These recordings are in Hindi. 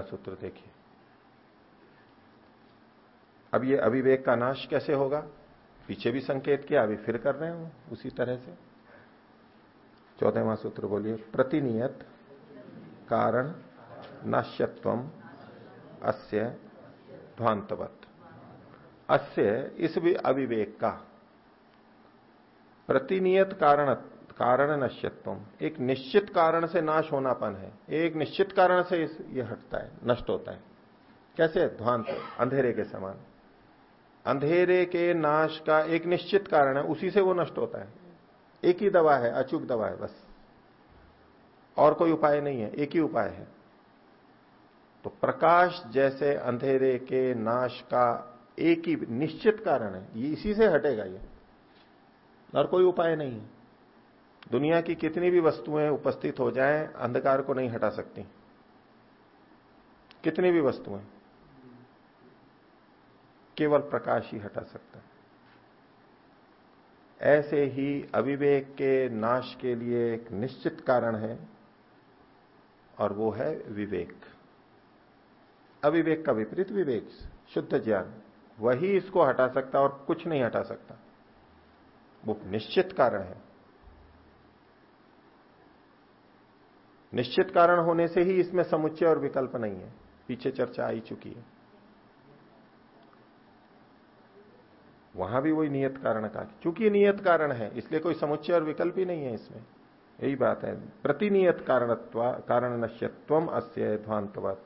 अगला सूत्र देखिए। अब ये अविवेक का नाश कैसे होगा? पीछे भी संकेत किया, अभी फिर कर रहे हो उसी तरह से। चौदहवा सूत्र बोलिए, प्रतिनियत कारण नाश्यत्व अस्य ध्वांतवत अस्य इस भी अविवेक का। प्रतिनियत कारण कारण नश्यत्व एक निश्चित कारण से नाश होनापन है। एक निश्चित कारण से ये हटता है, नष्ट होता है। कैसे? ध्वांत, अंधेरे के समान। अंधेरे के नाश का एक निश्चित कारण है, उसी से वो नष्ट होता है। एक ही दवा है, अचूक दवा है, बस। और कोई उपाय नहीं है, एक ही उपाय है। तो प्रकाश जैसे अंधेरे के नाश का एक ही निश्चित कारण है, ये इसी से हटेगा ये। और कोई उपाय नहीं है। दुनिया की कितनी भी वस्तुएँ उपस्थित हो जाएँ, अंधकार को नहीं हटा सकती। कितनी भी वस्तुएँ। केवल प्रकाश ही हटा सकता है। ऐसे ही अविवेक के नाश के लिए एक निश्चित कारण है, और वो है विवेक। अविवेक का विपरीत विवेक, शुद्ध ज्ञान, वही इसको हटा सकता और कुछ नहीं हटा सकता। वो निश्चित कारण है। निश्चित कारण होने से ही इसमें समुच्चय और विकल्प नहीं है। पीछे चर्चा आई चुकी है। वहाँ भी वही नियत कारण का, चूँकि नियत कारण है, इसलिए कोई समुच्चय और विकल्प ही नहीं है इसमें। यही बात है। प्रतिनियत कारणत्व कारण नश्यत्व अस्य ध्वांतवत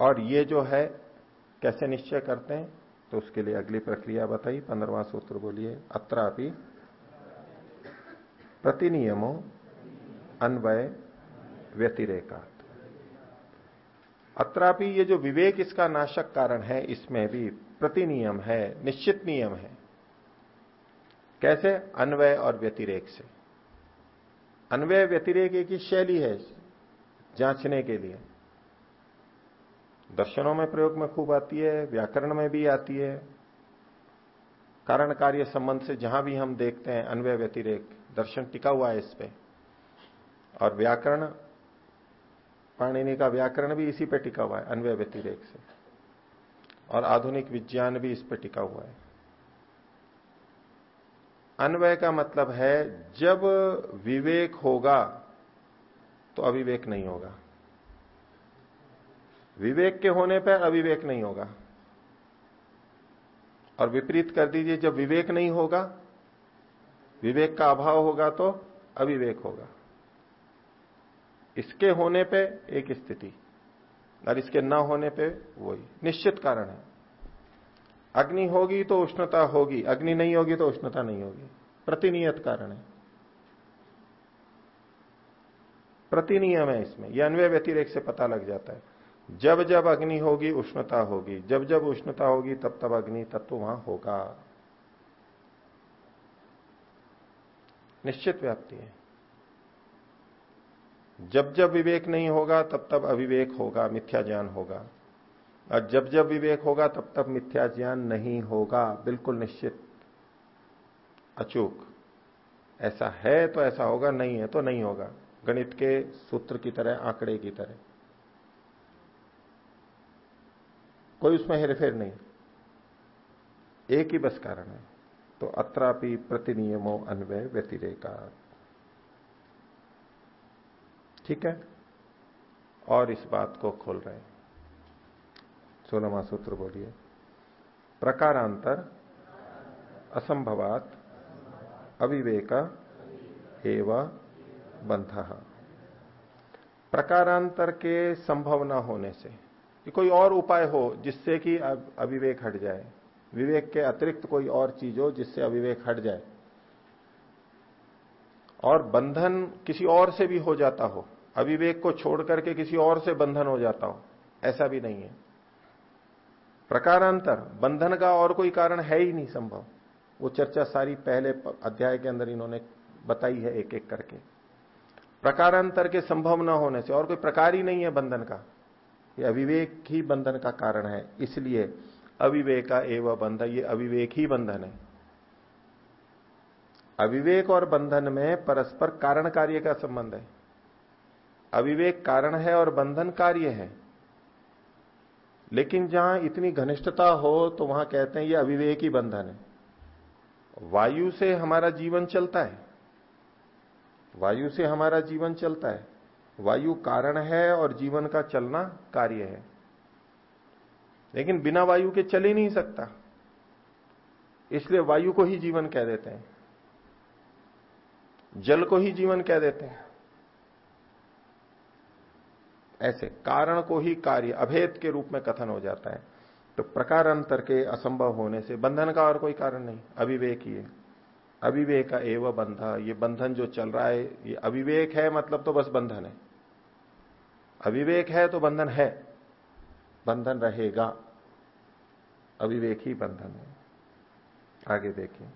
और ये जो है, कैसे निश्चय करते हैं तो उसके लिए अगली प्रक्रिया बताई पंद्रवा सूत्र बोलिए। अत्रापि प्रतिनियमो अन्वय व्यतिरेका अत्रापि ये जो विवेक इसका नाशक कारण है, इसमें भी प्रतिनियम है, निश्चित नियम है। कैसे? अन्वय और व्यतिरेक से। अन्वय व्यतिरेक एक ही शैली है जांचने के लिए। दर्शनों में प्रयोग में खूब आती है, व्याकरण में भी आती है। कारण कार्य संबंध से जहाँ भी हम देखते हैं, अन्वय व्यतिरेक दर्शन टिका हुआ है इस पे। और व्याकरण, पाणिनि का व्याकरण भी इसी पे टिका हुआ है, अन्वय व्यतिरेक से। और आधुनिक विज्ञान भी इस पे टिका हुआ है। अन्वय का मतलब है, जब विवेक होगा तो अविवेक नहीं होगा। विवेक के होने पर अविवेक नहीं होगा। और विपरीत कर दीजिए, जब विवेक नहीं होगा विवेक का अभाव होगा तो अविवेक होगा। इसके होने पे एक स्थिति, और इसके न होने पे वही। निश्चित कारण है। अग्नि होगी तो उष्णता होगी, अग्नि नहीं होगी तो उष्णता नहीं होगी। प्रतिनियत कारण है। प्रतिनियम है इसमें यह अन्वय व्यतिरेक से पता लग जाता है। जब जब अग्नि होगी, उष्णता होगी, जब जब उष्णता होगी, तब तब अग्नि तत्व वहाँ होगा। निश्चित व्याप्ति है। जब जब विवेक नहीं होगा, तब तब अविवेक होगा, मिथ्या ज्ञान होगा। और जब जब विवेक होगा, तब तब मिथ्या ज्ञान नहीं होगा। बिल्कुल निश्चित। अचूक। ऐसा है तो ऐसा होगा, नहीं है तो नहीं होगा। गणित के सूत्र की तरह, आंकड़े की तरह। कोई उसमें हेरफेर नहीं। एक ही बस कारण है। तो अत्रापि प्रतिनियमो अन्वय व्यतिरेका। ठीक है? और इस बात को खोल रहे हैं। सोलहवा सूत्र बोलिए। प्रकारांतर, असंभवात, अविवेक, एवं बंध प्रकारांतर के संभव न होने से कोई और उपाय हो जिससे कि अविवेक हट जाए। विवेक के अतिरिक्त कोई और चीज़ हो जिससे अविवेक हट जाए। और बंधन किसी और से भी हो जाता हो। अविवेक को छोड़ करके किसी और से बंधन हो जाता हो। ऐसा भी नहीं है। प्रकारांतर, बंधन का और कोई कारण है ही नहीं संभव। वो चर्चा सारी पहले अध्याय के अंदर इन्होंने बताई है एक एक करके। प्रकारांतर के संभव न होने से, और कोई प्रकार ही नहीं है बंधन का। ये अविवेक ही बंधन का कारण है, इसलिए अविवेका एवं बंधन, ये अविवेक ही बंधन है। अविवेक और बंधन में परस्पर कारण कार्य का संबंध है। अविवेक कारण है और बंधन कार्य है। लेकिन जहाँ इतनी घनिष्ठता हो तो वहाँ कहते हैं ये अविवेक ही बंधन है। वायु से हमारा जीवन चलता है। वायु से हमारा जीवन चलता है। वायु कारण है और जीवन का चलना कार्य है। लेकिन बिना वायु के चल ही नहीं सकता। इसलिए वायु को ही जीवन कह देते हैं। जल को ही जीवन कह देते हैं। ऐसे कारण को ही कार्य, अभेद के रूप में कथन हो जाता है। तो प्रकार अंतर के असंभव होने से बंधन का और कोई कारण नहीं। अविवेक ही है। अविवेक का एवं बंधा। ये बंधन जो चल रहा है, ये अविवेक है मतलब तो बस बंधन है। अविवेक है तो बंधन है। बंधन रहेगा। अविवेक ही बंधन है। आगे देखिए।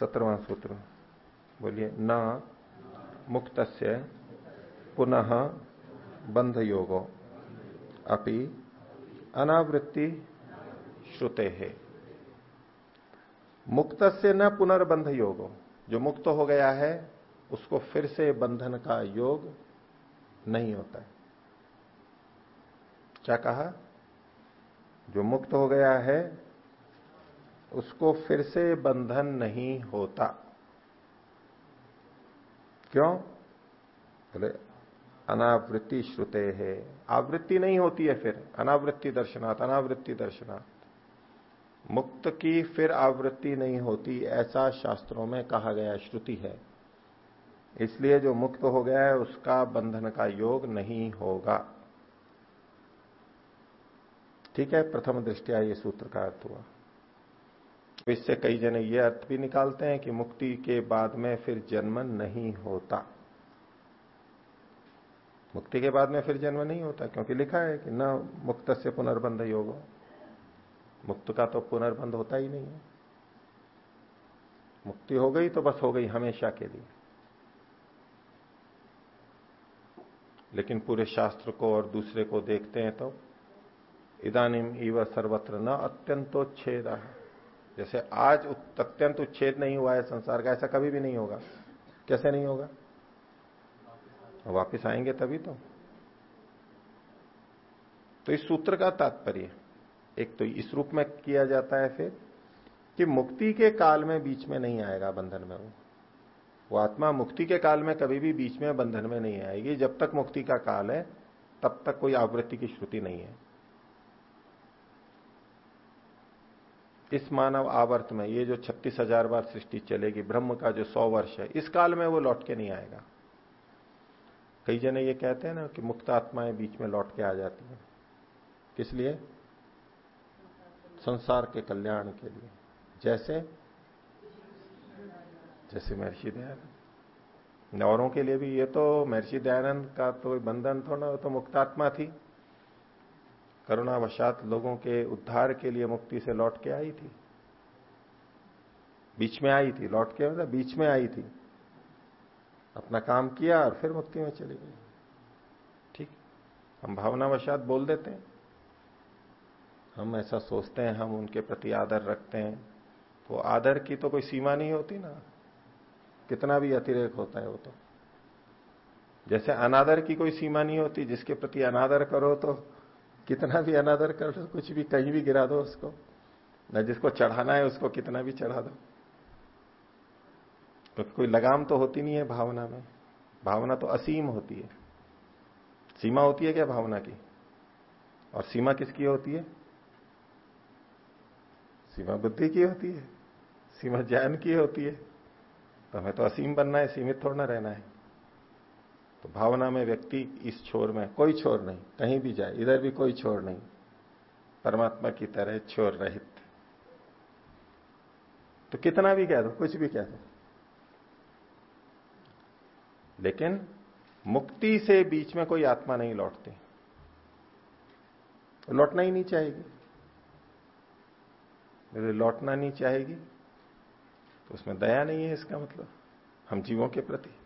सत्रवा सूत्र। बोलिए, न मुक्त पुनः बंध योगो अपि अनावृत्ति श्रुते है। मुक्त से न पुनर्बंध योग जो मुक्त हो गया है, उसको फिर से बंधन का योग नहीं होता है। क्या कहा? जो मुक्त हो गया है, उसको फिर से बंधन नहीं होता। क्यों? बोले, अनावृत्ति श्रुते है। आवृत्ति नहीं होती है फिर। अनावृत्ति दर्शनात् अनावृत्ति दर्शनात्। मुक्त की फिर आवृत्ति नहीं होती, ऐसा शास्त्रों में कहा गया श्रुति है। इसलिए जो मुक्त हो गया है, उसका बंधन का योग नहीं होगा। ठीक है, प्रथम दृष्टिया ये सूत्र का अर्थ हुआ। तो इससे कई जने ये अर्थ भी निकालते हैं कि मुक्ति के बाद में फिर जन्म नहीं होता। मुक्ति के बाद में फिर जन्म नहीं होता, क्योंकि लिखा है कि न मुक्त से पुनर्बंध योग मुक्त का तो पुनर्बंध होता ही नहीं है। मुक्ति हो गई तो बस हो गई हमेशा के लिए। लेकिन पूरे शास्त्र को और दूसरे को देखते हैं तो इदानिम इव सर्वत्र न अत्यंतोच्छेद जैसे आज अत्यंत उच्छेद नहीं हुआ है संसार का, ऐसा कभी भी नहीं होगा। कैसे नहीं होगा? वापिस आएँगे तभी तो। तो इस सूत्र का तात्पर्य एक तो इस रूप में किया जाता है फिर कि मुक्ति के काल में बीच में नहीं आएगा, बंधन में वो वो आत्मा मुक्ति के काल में कभी भी बीच में, बंधन में नहीं आएगी। जब तक मुक्ति का काल है, तब तक कोई आवृत्ति की श्रुति नहीं है। इस मानव आवर्त में, ये जो छत्तीस हज़ार बार सृष्टि चलेगी, ब्रह्म का जो सौ वर्ष है, इस काल में वो लौट के नहीं आएगा। कई जने ये कहते हैं ना कि मुक्त आत्माएँ बीच में लौट के आ जाती हैं। किस लिए? संसार के कल्याण के लिए। जैसे? जैसे महर्षि दयानंद। औरों के लिए भी, ये तो महर्षि दयानंद का तो बंधन थोड़ा तो मुक्तात्मा थी। करुणावशात लोगों के उद्धार के लिए मुक्ति से लौट के आई थी। बीच में आई थी, लौट के मतलब बीच में आई थी। अपना काम किया और फिर मुक्ति में चली गई। ठीक, हम भावनावशात बोल देते हैं। हम ऐसा सोचते हैं, हम उनके प्रति आदर रखते हैं। तो आदर की तो कोई सीमा नहीं होती ना। कितना भी अतिरेक होता है वो तो। जैसे अनादर की कोई सीमा नहीं होती, जिसके प्रति अनादर करो तो कितना भी अनादर कर लो कुछ भी कहीं भी गिरा दो उसको। न जिसको चढ़ाना है उसको कितना भी चढ़ा दो। तो कोई लगाम तो होती नहीं है भावना में। भावना तो असीम होती है। सीमा होती है क्या भावना की? और सीमा किसकी होती है? सीमा बुद्धि की होती है। सीमा ज्ञान की होती है। तो हमें तो असीम बनना है, सीमित थोड़ा रहना है। तो भावना में व्यक्ति इस छोर में कोई छोर नहीं, कहीं भी जाए, इधर भी कोई छोर नहीं। परमात्मा की तरह छोर रहित। तो कितना भी कह दो, कुछ भी कह दो। लेकिन मुक्ति से बीच में कोई आत्मा नहीं लौटती। तो लौटना ही नहीं चाहेगी। मेरे लौटना नहीं चाहेगी तो उसमें दया नहीं है इसका मतलब। हम जीवों के प्रति।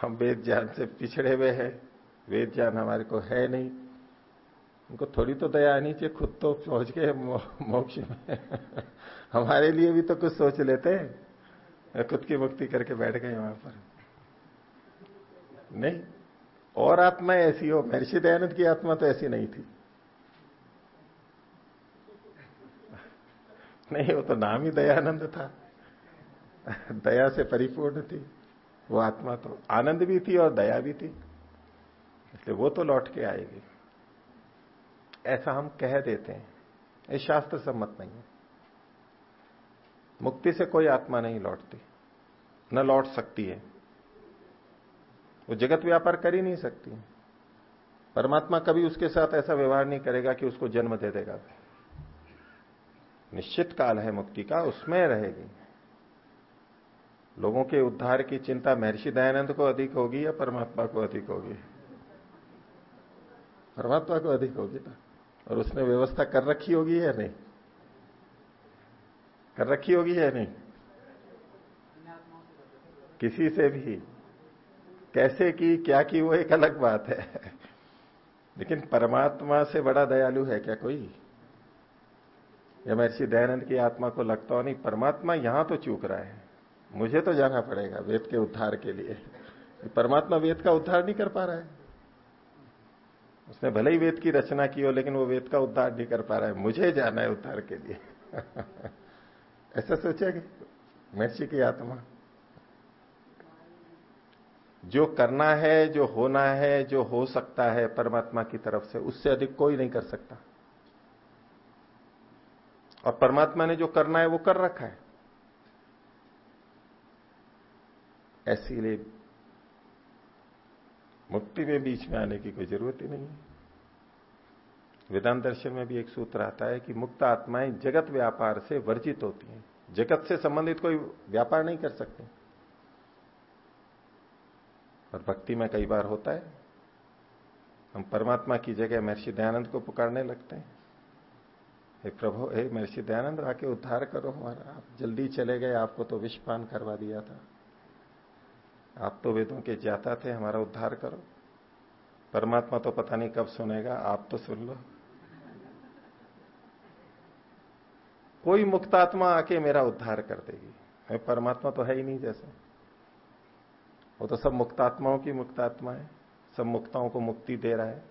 हम वेद ज्ञान से पिछड़े हुए हैं, वेद ज्ञान हमारे को है नहीं। उनको थोड़ी तो दया आनी चाहिए, खुद तो पहुँच गए मोक्ष में। हमारे लिए भी तो कुछ सोच लेते हैं। खुद की मुक्ति करके बैठ गए वहाँ पर। नहीं, और आत्मा ऐसी हो, महर्षि दयानंद की आत्मा तो ऐसी नहीं थी। नहीं, वो तो नाम ही दयानंद था। दया से परिपूर्ण थी। वो आत्मा तो आनंद भी थी और दया भी थी। इसलिए वो तो लौट के आएगी। ऐसा हम कह देते हैं। ये शास्त्र सम्मत नहीं है। मुक्ति से कोई आत्मा नहीं लौटती। न लौट सकती है। वो जगत व्यापार कर ही नहीं सकती। परमात्मा कभी उसके साथ ऐसा व्यवहार नहीं करेगा कि उसको जन्म दे देगा। निश्चित काल है मुक्ति का, उसमें रहेगी। लोगों के उद्धार की चिंता महर्षि दयानंद को अधिक होगी या परमात्मा को अधिक होगी? परमात्मा को अधिक होगी ना। और उसने व्यवस्था कर रखी होगी या नहीं? कर रखी होगी या नहीं? किसी से भी। कैसे की, क्या की, वो एक अलग बात है। लेकिन परमात्मा से बड़ा दयालु है क्या कोई? या महर्षि दयानंद की आत्मा को लगता हो नहीं, परमात्मा यहाँ तो चूक रहा है। मुझे तो जाना पड़ेगा वेद के उद्धार के लिए। परमात्मा वेद का उद्धार नहीं कर पा रहा है। उसने भले ही वेद की रचना की हो, लेकिन वो वेद का उद्धार नहीं कर पा रहा है। मुझे जाना है उद्धार के लिए। ऐसा सोचा कि महर्षि की आत्मा। जो करना है, जो होना है, जो हो सकता है परमात्मा की तरफ़ से, उससे अधिक कोई नहीं कर सकता। और परमात्मा ने जो करना है, वो कर रखा है। ऐसी लिए मुक्ति में बीच में आने की कोई ज़रूरत ही नहीं है। वेदांत दर्शन में भी एक सूत्र आता है कि मुक्त आत्माएँ जगत व्यापार से वर्जित होती हैं। जगत से संबंधित कोई व्यापार नहीं कर सकते। और भक्ति में कई बार होता है, हम परमात्मा की जगह महर्षि दयानंद को पुकारने लगते हैं। हे प्रभु, हे महर्षि दयानंद, आके उद्धार करो हमारा। आप जल्दी चले गए, आपको तो विषपान करवा दिया था। आप तो वेदों के जाता थे, हमारा उद्धार करो। परमात्मा तो पता नहीं कब सुनेगा, आप तो सुन लो। कोई मुक्तात्मा आके मेरा उद्धार कर देगी। परमात्मा तो है ही नहीं जैसे। वो तो सब मुक्तात्माओं की मुक्तात्मा है, सब मुक्ताओं को मुक्ति दे रहा है।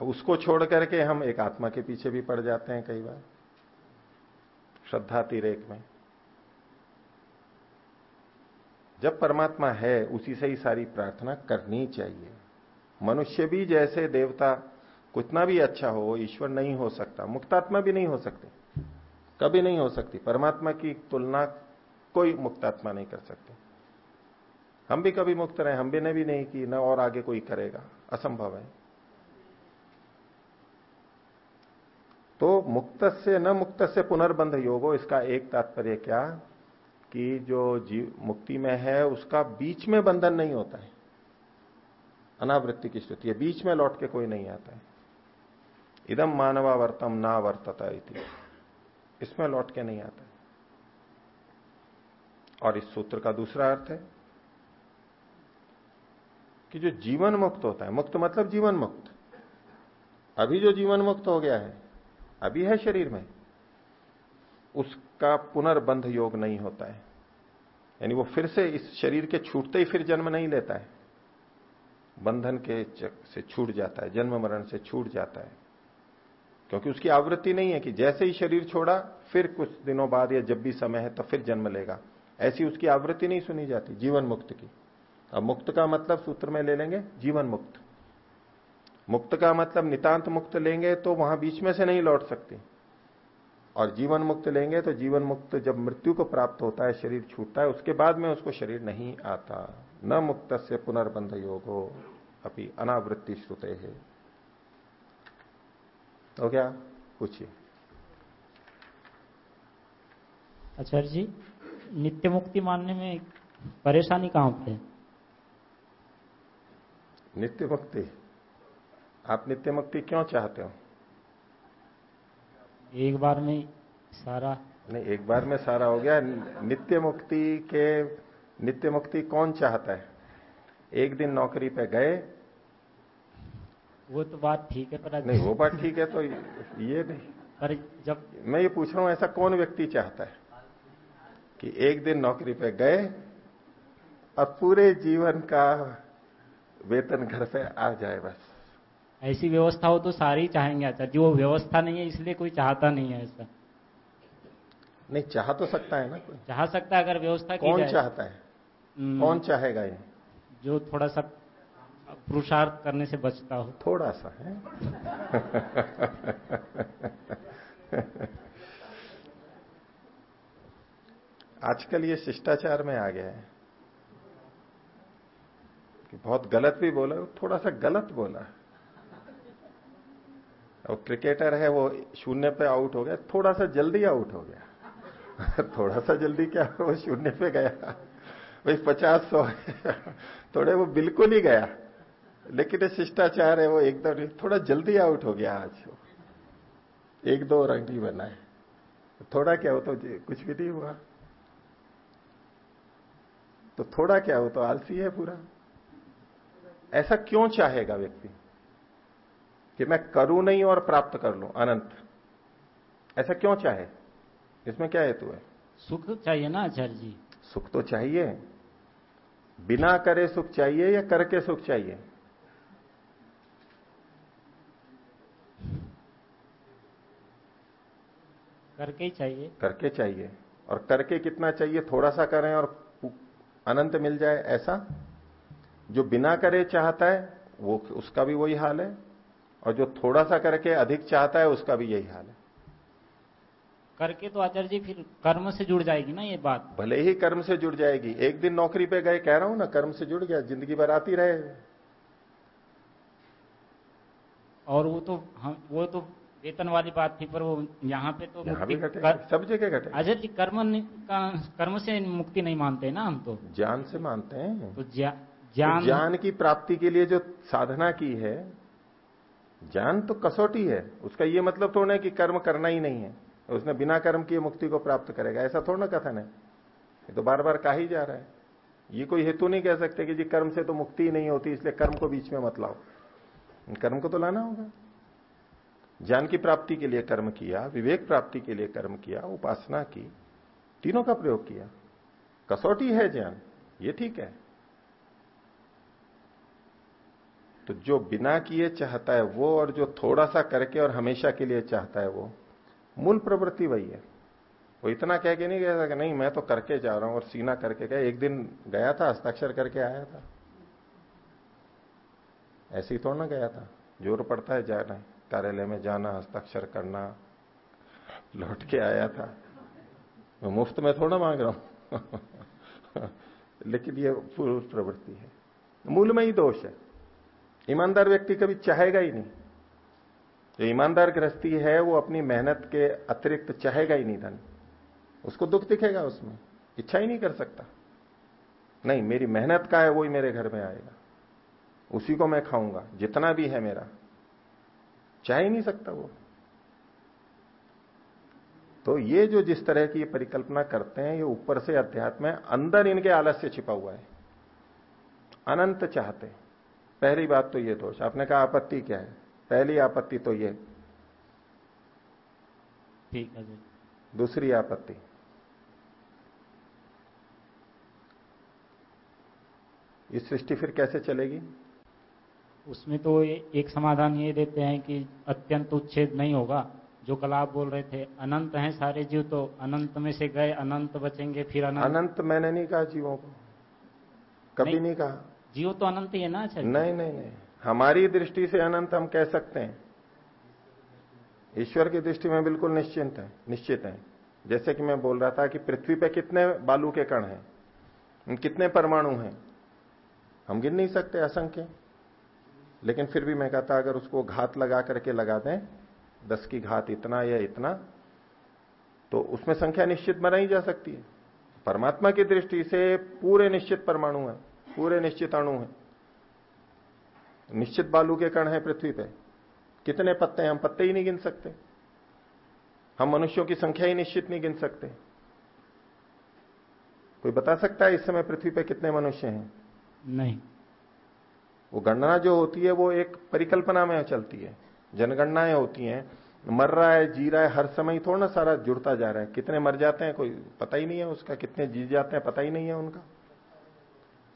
अब उसको छोड़ करके हम एक आत्मा के पीछे भी पड़ जाते हैं कई बार श्रद्धा तिरेक में। जब परमात्मा है, उसी से ही सारी प्रार्थना करनी चाहिए। मनुष्य भी जैसे देवता, कितना भी अच्छा हो, ईश्वर नहीं हो सकता, मुक्तात्मा भी नहीं हो सकती, कभी नहीं हो सकती। परमात्मा की तुलना कोई मुक्तात्मा नहीं कर सकते। हम भी कभी मुक्त रहे हम भी ने भी नहीं की, न और आगे कोई करेगा, असंभव है। तो मुक्त से न मुक्त से पुनर्बंध योग हो, इसका एक तात्पर्य क्या? कि जो जीव मुक्ति में है, उसका बीच में बंधन नहीं होता है। अनावृत्ति की स्थिति है। बीच में लौट के कोई नहीं आता है। इदम मानवावर्तम ना वर्तता इसमें लौट के नहीं आता और इस सूत्र का दूसरा अर्थ है कि जो जीवन मुक्त होता है, मुक्त मतलब जीवन मुक्त। अभी जो जीवन मुक्त हो गया है, अभी है शरीर में। उसका पुनर्बंध योग नहीं होता है। यानी वो फिर से इस शरीर के छूटते ही फिर जन्म नहीं लेता है। बंधन के से छूट जाता है, जन्म मरण से छूट जाता है। क्योंकि उसकी आवृत्ति नहीं है कि जैसे ही शरीर छोड़ा, फिर कुछ दिनों बाद या जब भी समय है तो फिर जन्म लेगा। ऐसी उसकी आवृत्ति नहीं सुनी जाती, जीवन मुक्त की। अब मुक्त का मतलब सूत्र में ले लेंगे, जीवन मुक्त। मुक्त का मतलब नितांत मुक्त लेंगे तो वहाँ बीच में से नहीं लौट सकती। और जीवन मुक्त लेंगे तो जीवन मुक्त जब मृत्यु को प्राप्त होता है शरीर छूटता है उसके बाद में उसको शरीर नहीं आता। न मुक्त से पुनर्बंध योग हो अभी अनावृत्ति श्रुते। है तो क्या पूछिए। आचार्य जी नित्य मुक्ति मानने में परेशानी कहाँ पे है? नित्य मुक्ति आप नित्य मुक्ति क्यों चाहते हो? एक बार में सारा। नहीं एक बार में सारा हो गया। नित्य मुक्ति के नित्य मुक्ति कौन चाहता है? एक दिन नौकरी पे गए। वो तो बात ठीक है पर नहीं वो बात ठीक है तो ये नहीं। पर जब मैं ये पूछ रहा हूँ ऐसा कौन व्यक्ति चाहता है कि एक दिन नौकरी पे गए और पूरे जीवन का वेतन घर पे आ जाए बस? ऐसी व्यवस्था हो तो सारे ही चाहेंगे आचार्य जी। वो व्यवस्था नहीं है इसलिए कोई चाहता नहीं है ऐसा। नहीं चाह तो सकता है ना कोई। चाह सकता है अगर व्यवस्था कौन चाहता है? हम्म, कौन चाहेगा ये जो थोड़ा सा पुरुषार्थ करने से बचता हो। थोड़ा सा है? आजकल ये शिष्टाचार में आ गया है कि बहुत गलत भी बोला थोड़ा सा गलत बोला। और क्रिकेटर है, वो शून्य पे आउट हो गया, थोड़ा सा जल्दी आउट हो गया। थोड़ा सा जल्दी क्या, वो शून्य पे गया। भाई, पचास सौ थोड़े वो बिल्कुल ही गया। लेकिन शिष्टाचार है, वो एकदम थोड़ा जल्दी आउट हो गया आज। एक दो रंग ही बना है। थोड़ा क्या हो तो कुछ भी नहीं हुआ। तो थोड़ा क्या हो तो आलसी है पूरा। ऐसा क्यों चाहेगा व्यक्ति? कि मैं करूँ नहीं और प्राप्त कर लूँ अनंत। ऐसा क्यों चाहे? इसमें क्या हेतु है? सुख चाहिए ना आचार्य जी। सुख तो चाहिए। बिना करे सुख चाहिए या करके सुख चाहिए? करके ही चाहिए। करके चाहिए। और करके कितना चाहिए? थोड़ा सा करें और अनंत मिल जाए ऐसा। जो बिना करे चाहता है वो उसका भी वही हाल है। और जो थोड़ा सा करके अधिक चाहता है उसका भी यही हाल है। करके तो आचार्य जी फिर कर्म से जुड़ जाएगी ना ये बात? भले ही कर्म से जुड़ जाएगी। एक दिन नौकरी पे गए कह रहा हूँ ना कर्म से जुड़ गया ज़िंदगी भर आती रहे। और वो तो हम वो तो वेतन वाली बात थी पर वो यहाँ पे तो यहाँ भी घटे कर, सब जगह घटे आचार्य जी कर्म का कर्म से मुक्ति नहीं मानते ना हम तो। ज्ञान से मानते हैं। तो तो ज्ञान ज्ञान की प्राप्ति के लिए जो साधना की है ज्ञान तो कसौटी है। उसका यह मतलब थोड़ा है कि कर्म करना ही नहीं है। उसने बिना कर्म किए मुक्ति को प्राप्त करेगा। ऐसा थोड़ा ना कथन है। ये तो बार बार कहा ही जा रहा है। ये कोई हेतु नहीं कह सकते कि जी कर्म से तो मुक्ति ही नहीं होती, इसलिए कर्म को बीच में मत लाओ। कर्म को तो लाना होगा। ज्ञान की प्राप्ति के लिए कर्म किया, विवेक प्राप्ति के लिए कर्म किया, उपासना की, तीनों का प्रयोग किया। कसौटी है ज्ञान। ये ठीक है। तो जो बिना किए चाहता है वो और जो थोड़ा सा करके और हमेशा के लिए चाहता है वो। मूल प्रवृत्ति वही है। वो इतना कह के नहीं गया था कि नहीं, मैं तो करके जा रहा हूँ और सीना करके गया। एक दिन गया था, हस्ताक्षर करके आया था। ऐसे ही थोड़ा ना गया था। ज़ोर पड़ता है जाना, कार्यालय में जाना, हस्ताक्षर करना, लौट के आया था। मैं मुफ़्त में थोड़ा मांग रहा हूँ। लेकिन ये पूर्व प्रवृत्ति है। मूल में ही दोष है। ईमानदार व्यक्ति कभी चाहेगा ही नहीं। जो ईमानदार गृहस्थी है, वो अपनी मेहनत के अतिरिक्त चाहेगा ही नहीं धन। उसको दुख दिखेगा उसमें। इच्छा ही नहीं कर सकता। नहीं, मेरी मेहनत का है वो ही मेरे घर में आएगा। उसी को मैं खाऊँगा, जितना भी है मेरा। चाह ही नहीं सकता वो। तो ये जो जिस तरह की ये परिकल्पना करते हैं, ये ऊपर से अध्यात्म है, अंदर इनके आलस्य छिपा हुआ है। अनंत चाहते पहली बात तो ये दोष। आपने कहा आपत्ति क्या है? पहली आपत्ति तो ये। ठीक है दूसरी आपत्ति। ये सृष्टि फिर कैसे चलेगी? उसमें तो एक समाधान ये देते हैं कि अत्यंत उच्छेद नहीं होगा। जो कल आप बोल रहे थे अनंत हैं सारे जीव तो अनंत में से गए अनंत बचेंगे फिर अनंत। अनंत मैंने नहीं कहा जीवों को। कभी नहीं। नहीं कहा। जीव तो अनंत ही है ना अच्छा नहीं नहीं नहीं। हमारी दृष्टि से अनंत हम कह सकते हैं। ईश्वर की दृष्टि में बिल्कुल निश्चिंत है, निश्चित है। जैसे कि मैं बोल रहा था कि पृथ्वी पे कितने बालू के कण हैं कितने परमाणु हैं, हम गिन नहीं सकते असंख्य। लेकिन फिर भी मैं कहता, अगर उसको घात लगा करके लगा दें, दस की घात इतना या इतना तो उसमें संख्या निश्चित बनाई जा सकती है। परमात्मा की दृष्टि से पूरे निश्चित परमाणु है। पूरे निश्चित अणु है। निश्चित बालू के कण है पृथ्वी पे। कितने पत्ते हैं हम पत्ते ही नहीं गिन सकते। हम मनुष्यों की संख्या ही निश्चित नहीं गिन सकते। कोई बता सकता है इस समय पृथ्वी पे कितने मनुष्य हैं? नहीं। वो गणना जो होती है वो एक परिकल्पना में चलती है। जनगणनाएँ होती हैं। मर रहा है जी रहा है हर समय थोड़ा ना सारा जुड़ता जा रहा है। कितने मर जाते हैं कोई पता ही नहीं है उसका। कितने जी जाते हैं पता ही नहीं है उनका।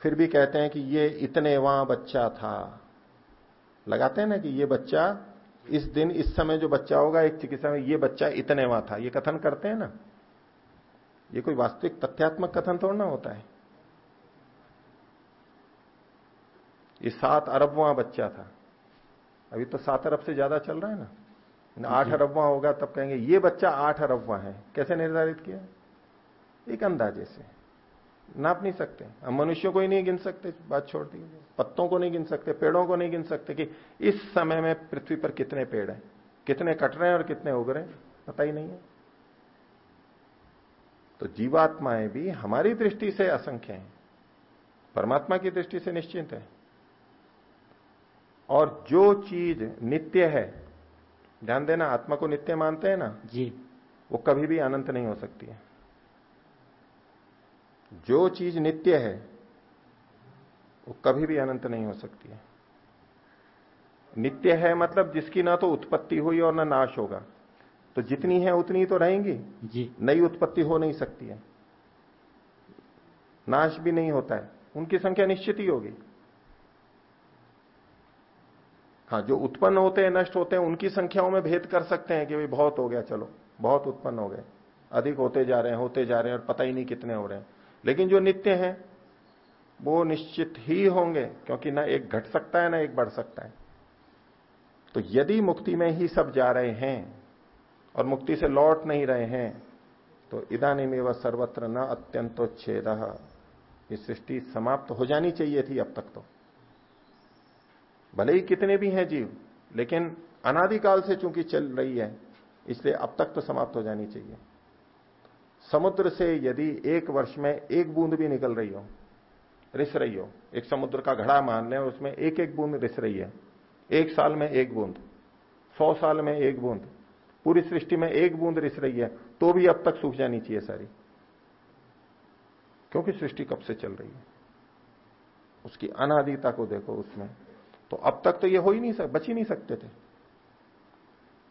फिर भी कहते हैं कि ये इतने वहाँ बच्चा था। लगाते हैं ना कि ये बच्चा इस दिन इस समय जो बच्चा होगा एक चिकित्सा में ये बच्चा इतने वहाँ था। ये कथन करते हैं ना? ये कोई वास्तविक तथ्यात्मक कथन थोड़ा ना होता है। ये सात अरबवा बच्चा था। अभी तो सात अरब से ज़्यादा चल रहा है ना? आठ अरबवा होगा तब कहेंगे ये बच्चा आठ अरबवा है। कैसे निर्धारित किया? एक अंदाजे से। नाप नहीं सकते। हम मनुष्यों को ही नहीं गिन सकते बात छोड़ दी। पत्तों को नहीं गिन सकते पेड़ों को नहीं गिन सकते कि इस समय में पृथ्वी पर कितने पेड़ हैं कितने कट रहे हैं और कितने उग रहे हैं पता ही नहीं है। तो जीवात्माएँ भी हमारी दृष्टि से असंख्य हैं परमात्मा की दृष्टि से निश्चिंत है। और जो चीज़ नित्य है ध्यान देना आत्मा को नित्य मानते हैं ना जी। वो कभी भी अनंत नहीं हो सकती है। जो चीज़ नित्य है वो कभी भी अनंत नहीं हो सकती है। नित्य है मतलब जिसकी ना तो उत्पत्ति हुई और ना नाश होगा। तो जितनी है उतनी तो रहेंगी। जी। नई उत्पत्ति हो नहीं सकती है। नाश भी नहीं होता है। उनकी संख्या निश्चित ही होगी। हाँ जो उत्पन्न होते हैं नष्ट होते हैं उनकी संख्याओं में भेद कर सकते हैं कि भाई बहुत हो गया चलो बहुत उत्पन्न हो गए। अधिक होते जा रहे हैं होते जा रहे हैं और पता ही नहीं कितने हो रहे हैं। लेकिन जो नित्य है, वो निश्चित ही होंगे, क्योंकि ना एक घट सकता है, ना एक बढ़ सकता है। तो यदि मुक्ति में ही सब जा रहे हैं और मुक्ति से लौट नहीं रहे हैं तो इदानी वह सर्वत्र न अत्यंतोच्छेद ये सृष्टि समाप्त हो जानी चाहिए थी अब तक तो। भले ही कितने भी हैं जीव, लेकिन अनादिकाल से चूँकि चल रही है, इसलिए अब तक तो समाप्त हो जानी चाहिए। समुद्र से यदि एक वर्ष में एक बूंद भी निकल रही हो, रिस रही हो, एक समुद्र का घड़ा मान लें, उसमें एक एक बूंद रिस रही है, एक साल में एक बूंद, सौ साल में एक बूंद, पूरी सृष्टि में एक बूंद रिस रही है तो भी अब तक सूख जानी चाहिए सारी। क्योंकि सृष्टि कब से चल रही है? उसकी अनादिता को देखो उसमें। तो अब तक तो ये हो ही नहीं सक, बच ही नहीं सकते थे।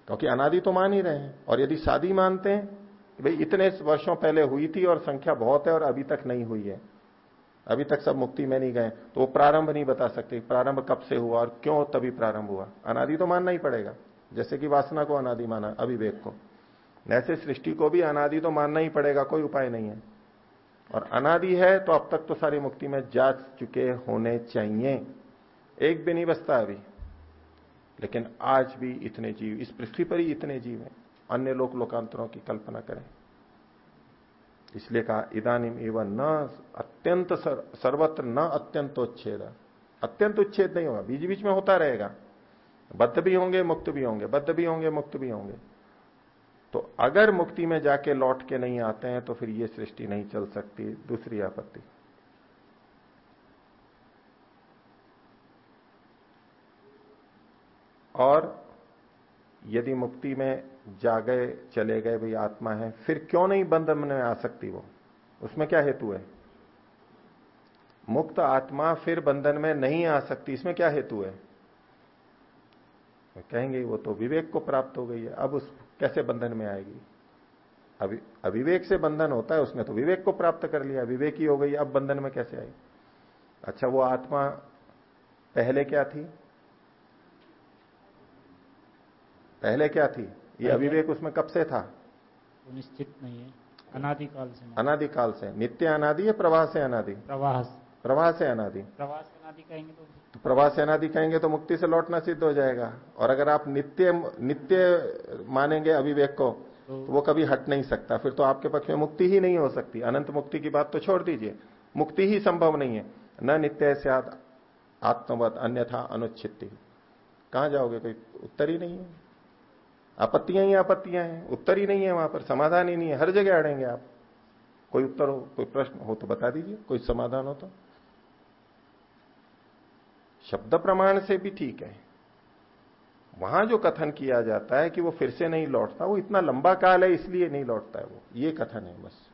क्योंकि अनादि तो मान ही रहे हैं, और यदि शादी मानते हैं भाई इतने वर्षों पहले हुई थी और संख्या बहुत है और अभी तक नहीं हुई है। अभी तक सब मुक्ति में नहीं गए। तो वो प्रारंभ नहीं बता सकते प्रारंभ कब से हुआ और क्यों तभी प्रारंभ हुआ। अनादि तो मानना ही पड़ेगा। जैसे कि वासना को अनादि माना अभिवेक को। ऐसे सृष्टि को भी अनादि तो मानना ही पड़ेगा, कोई उपाय नहीं है। और अनादि है तो अब तक तो सारी मुक्ति में जा चुके होने चाहिए। एक भी नहीं बसता अभी। लेकिन आज भी इतने जीव, इस पृथ्वी पर ही इतने जीव हैं। अन्य लोक लोकांतरों की कल्पना करें। इसलिए कहा इदानिम एवं न अत्यंत सर, सर्वत्र न अत्यंत उच्छेद अत्यंत उच्छेद नहीं होगा बीच बीच में होता रहेगा। बद्ध भी होंगे मुक्त भी होंगे। बद्ध भी होंगे मुक्त भी होंगे। तो अगर मुक्ति में जाके लौट के नहीं आते हैं तो फिर ये सृष्टि नहीं चल सकती दूसरी आपत्ति। और यदि मुक्ति में जा गए चले गए भाई आत्मा है, फिर क्यों नहीं बंधन में आ सकती वो? उसमें क्या हेतु है? मुक्त आत्मा फिर बंधन में नहीं आ सकती, इसमें क्या हेतु है? कहेंगे, वो तो विवेक को प्राप्त हो गई है, अब उस कैसे बंधन में आएगी? अभी, अविवेक से बंधन होता है, उसने तो विवेक को प्राप्त कर लिया, विवेक ही हो गई, अब बंधन में कैसे आई? अच्छा वो आत्मा पहले क्या थी? पहले क्या थी? ये अविवेक उसमें कब से था? निश्चित नहीं है। अनादिकाल से अनादिकाल से। नित्य अनादि है प्रवाह से अनादि? प्रवाह प्रवाह से अनादि। प्रवाह से अनादि कहेंगे तो तो प्रवाह से अनादि कहेंगे तो मुक्ति से लौटना सिद्ध हो जाएगा। और अगर आप नित्य नित्य मानेंगे अविवेक को तो, तो वो कभी हट नहीं सकता। फिर तो आपके पक्ष में मुक्ति ही नहीं हो सकती। अनंत मुक्ति की बात तो छोड़ दीजिए। मुक्ति ही संभव नहीं है। न नित्य से आत्मवत अन्यथा अनुच्छित कहाँ जाओगे? कोई उत्तर ही नहीं है। आपत्तियाँ ही आपत्तियाँ हैं, उत्तर ही नहीं है वहाँ पर, समाधान ही नहीं है, हर जगह अड़ेंगे आप। कोई उत्तर हो, कोई प्रश्न हो तो बता दीजिए, कोई समाधान हो तो। शब्द प्रमाण से भी ठीक है। वहाँ जो कथन किया जाता है कि वो फिर से नहीं लौटता, वो इतना लंबा काल है, इसलिए नहीं लौटता है वो। ये कथन है बस।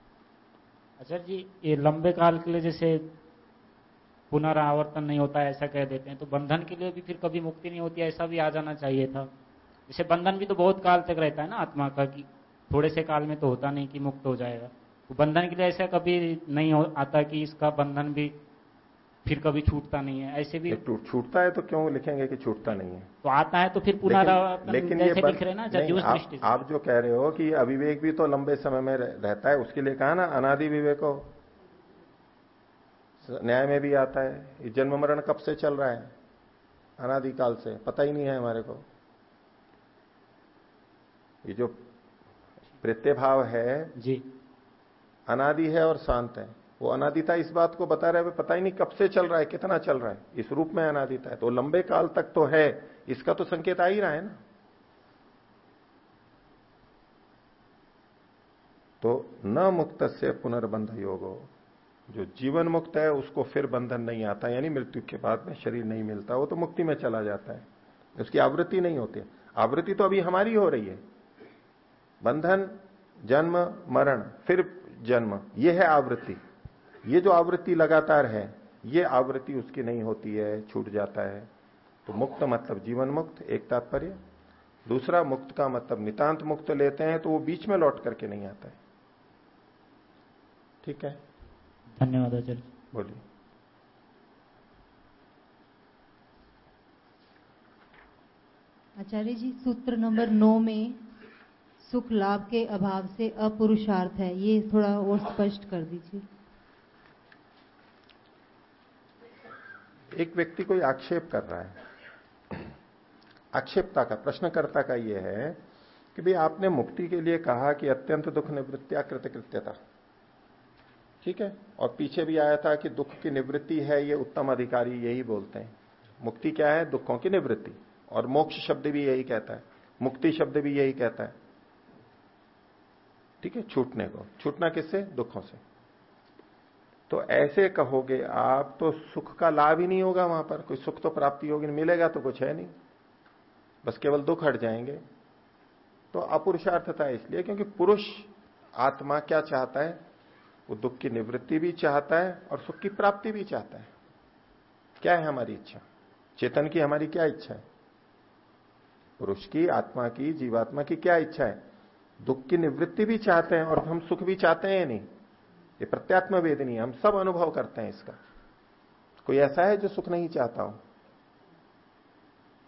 अच्छा जी, ये लंबे काल के लिए जैसे पुनरावर्तन नहीं होता है, ऐसा कह देते हैं तो बंधन के लिए भी फिर कभी मुक्ति नहीं होती, ऐसा भी आ जाना चाहिए था। जैसे बंधन भी तो बहुत काल तक रहता है ना आत्मा का कि थोड़े से काल में तो होता नहीं कि मुक्त हो जाएगा। तो बंधन के लिए ऐसा कभी नहीं हो आता कि इसका बंधन भी फिर कभी छूटता नहीं है। ऐसे भी छूटता है तो क्यों लिखेंगे कि छूटता नहीं है? तो आता है तो फिर पुनः लेकिन, लेकिन ये लिख रहे ना आप, आप जो कह रहे हो कि अविवेक भी तो लंबे समय में रहता है उसके लिए कहा ना अनादि विवेक। हो न्याय में भी आता है जन्म मरण कब से चल रहा है? अनादिकाल से पता ही नहीं है हमारे को। ये जो प्रत्यय भाव है जी। अनादि है और शांत है। वो अनादिता इस बात को बता रहे हैं पता ही नहीं कब से चल रहा है कितना चल रहा है। इस रूप में अनादिता है। तो लंबे काल तक तो है इसका तो संकेत आ ही रहा है ना। तो न मुक्त से पुनर्बंध योग। हो जो जीवन मुक्त है उसको फिर बंधन नहीं आता। यानी मृत्यु के बाद में शरीर नहीं मिलता। वो तो मुक्ति में चला जाता है। उसकी आवृत्ति नहीं होती। आवृत्ति तो अभी हमारी हो रही है। बंधन जन्म मरण फिर जन्म। ये है आवृत्ति। ये जो आवृत्ति लगातार है ये आवृत्ति उसकी नहीं होती है छूट जाता है। तो मुक्त मतलब जीवन मुक्त एक तात्पर्य। दूसरा मुक्त का मतलब नितांत मुक्त लेते हैं तो वो बीच में लौट करके नहीं आता है। ठीक है? धन्यवाद आचार्य बोलिए। आचार्य जी सूत्र नंबर नौ में सुख लाभ के अभाव से अपुरुषार्थ है। ये थोड़ा और स्पष्ट कर दीजिए। एक व्यक्ति कोई आक्षेप कर रहा है। आक्षेपता का, प्रश्नकर्ता का यह है कि भाई आपने मुक्ति के लिए कहा कि अत्यंत दुख निवृत्तिया कृतकृत्यता। ठीक है? और पीछे भी आया था कि दुख की निवृत्ति है, ये उत्तम अधिकारी यही बोलते हैं। मुक्ति क्या है? दुखों की निवृत्ति। और मोक्ष शब्द भी यही कहता है। मुक्ति शब्द भी यही कहता है। ठीक है? छूटने को। छूटना किससे? दुखों से। तो ऐसे कहोगे, आप तो सुख का लाभ ही नहीं होगा वहाँ पर। कोई सुख तो प्राप्ति होगी, मिलेगा तो कुछ है नहीं। बस केवल दुख हट जाएँगे। तो अपुरुषार्थता इसलिए, क्योंकि पुरुष आत्मा क्या चाहता है? वो दुख की निवृत्ति भी चाहता है और सुख की प्राप्ति भी चाहता है। क्या है हमारी इच्छा? चेतन की हमारी क्या इच्छा है? पुरुष की, आत्मा की, जीवात्मा की क्या इच्छा है? दुख की निवृत्ति भी चाहते हैं और हम सुख भी चाहते हैं नहीं? ये प्रत्यात्म वेदनी हम सब अनुभव करते हैं इसका। कोई ऐसा है जो सुख नहीं चाहता हो?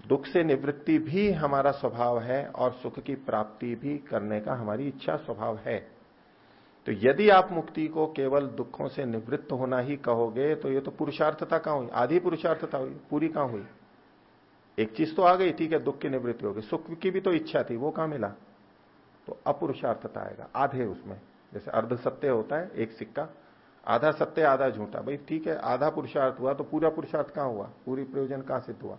दुख से निवृत्ति भी हमारा स्वभाव है और सुख की प्राप्ति भी करने का हमारी इच्छा स्वभाव है। तो यदि आप मुक्ति को केवल दुखों से निवृत्त होना ही कहोगे तो ये तो पुरुषार्थता कहाँ हुई, आधी पुरुषार्थता हुई, पूरी कहाँ हुई। एक चीज़ तो आ गई, ठीक है, दुख की निवृत्ति होगी सुख की भी तो इच्छा थी, वो कहाँ मिला? तो अपुरुषार्थता आएगा। आधे उसमें। जैसे अर्ध सत्य होता है, एक सिक्का। आधा सत्य, आधा झूठा। भाई ठीक है, आधा पुरुषार्थ हुआ तो पूरा पुरुषार्थ कहाँ हुआ? पूरी प्रयोजन कहाँ सिद्ध हुआ?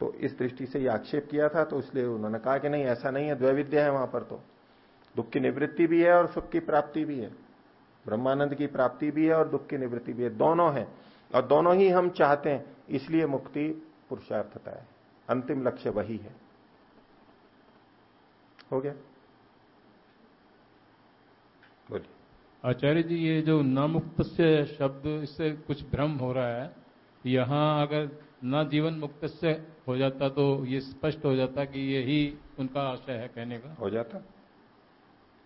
तो इस दृष्टि से ये आक्षेप किया था तो इसलिए उन्होंने कहा कि नहीं, ऐसा नहीं है। द्वैविध्य है वहाँ पर तो। दुख की निवृत्ति भी है और सुख की प्राप्ति भी है। ब्रह्मानंद की प्राप्ति भी है और दुख की निवृत्ति भी है। दोनों है। और दोनों ही हम चाहते हैं, इसलिए मुक्ति पुरुषार्थता है। अंतिम लक्ष्य वही है। हो गया। बोलिए। आचार्य जी ये जो न मुक्त से शब्द इससे कुछ भ्रम हो रहा है। यहाँ अगर न जीवन मुक्त से हो जाता तो ये स्पष्ट हो जाता कि यही उनका आशय है कहने का। हो जाता।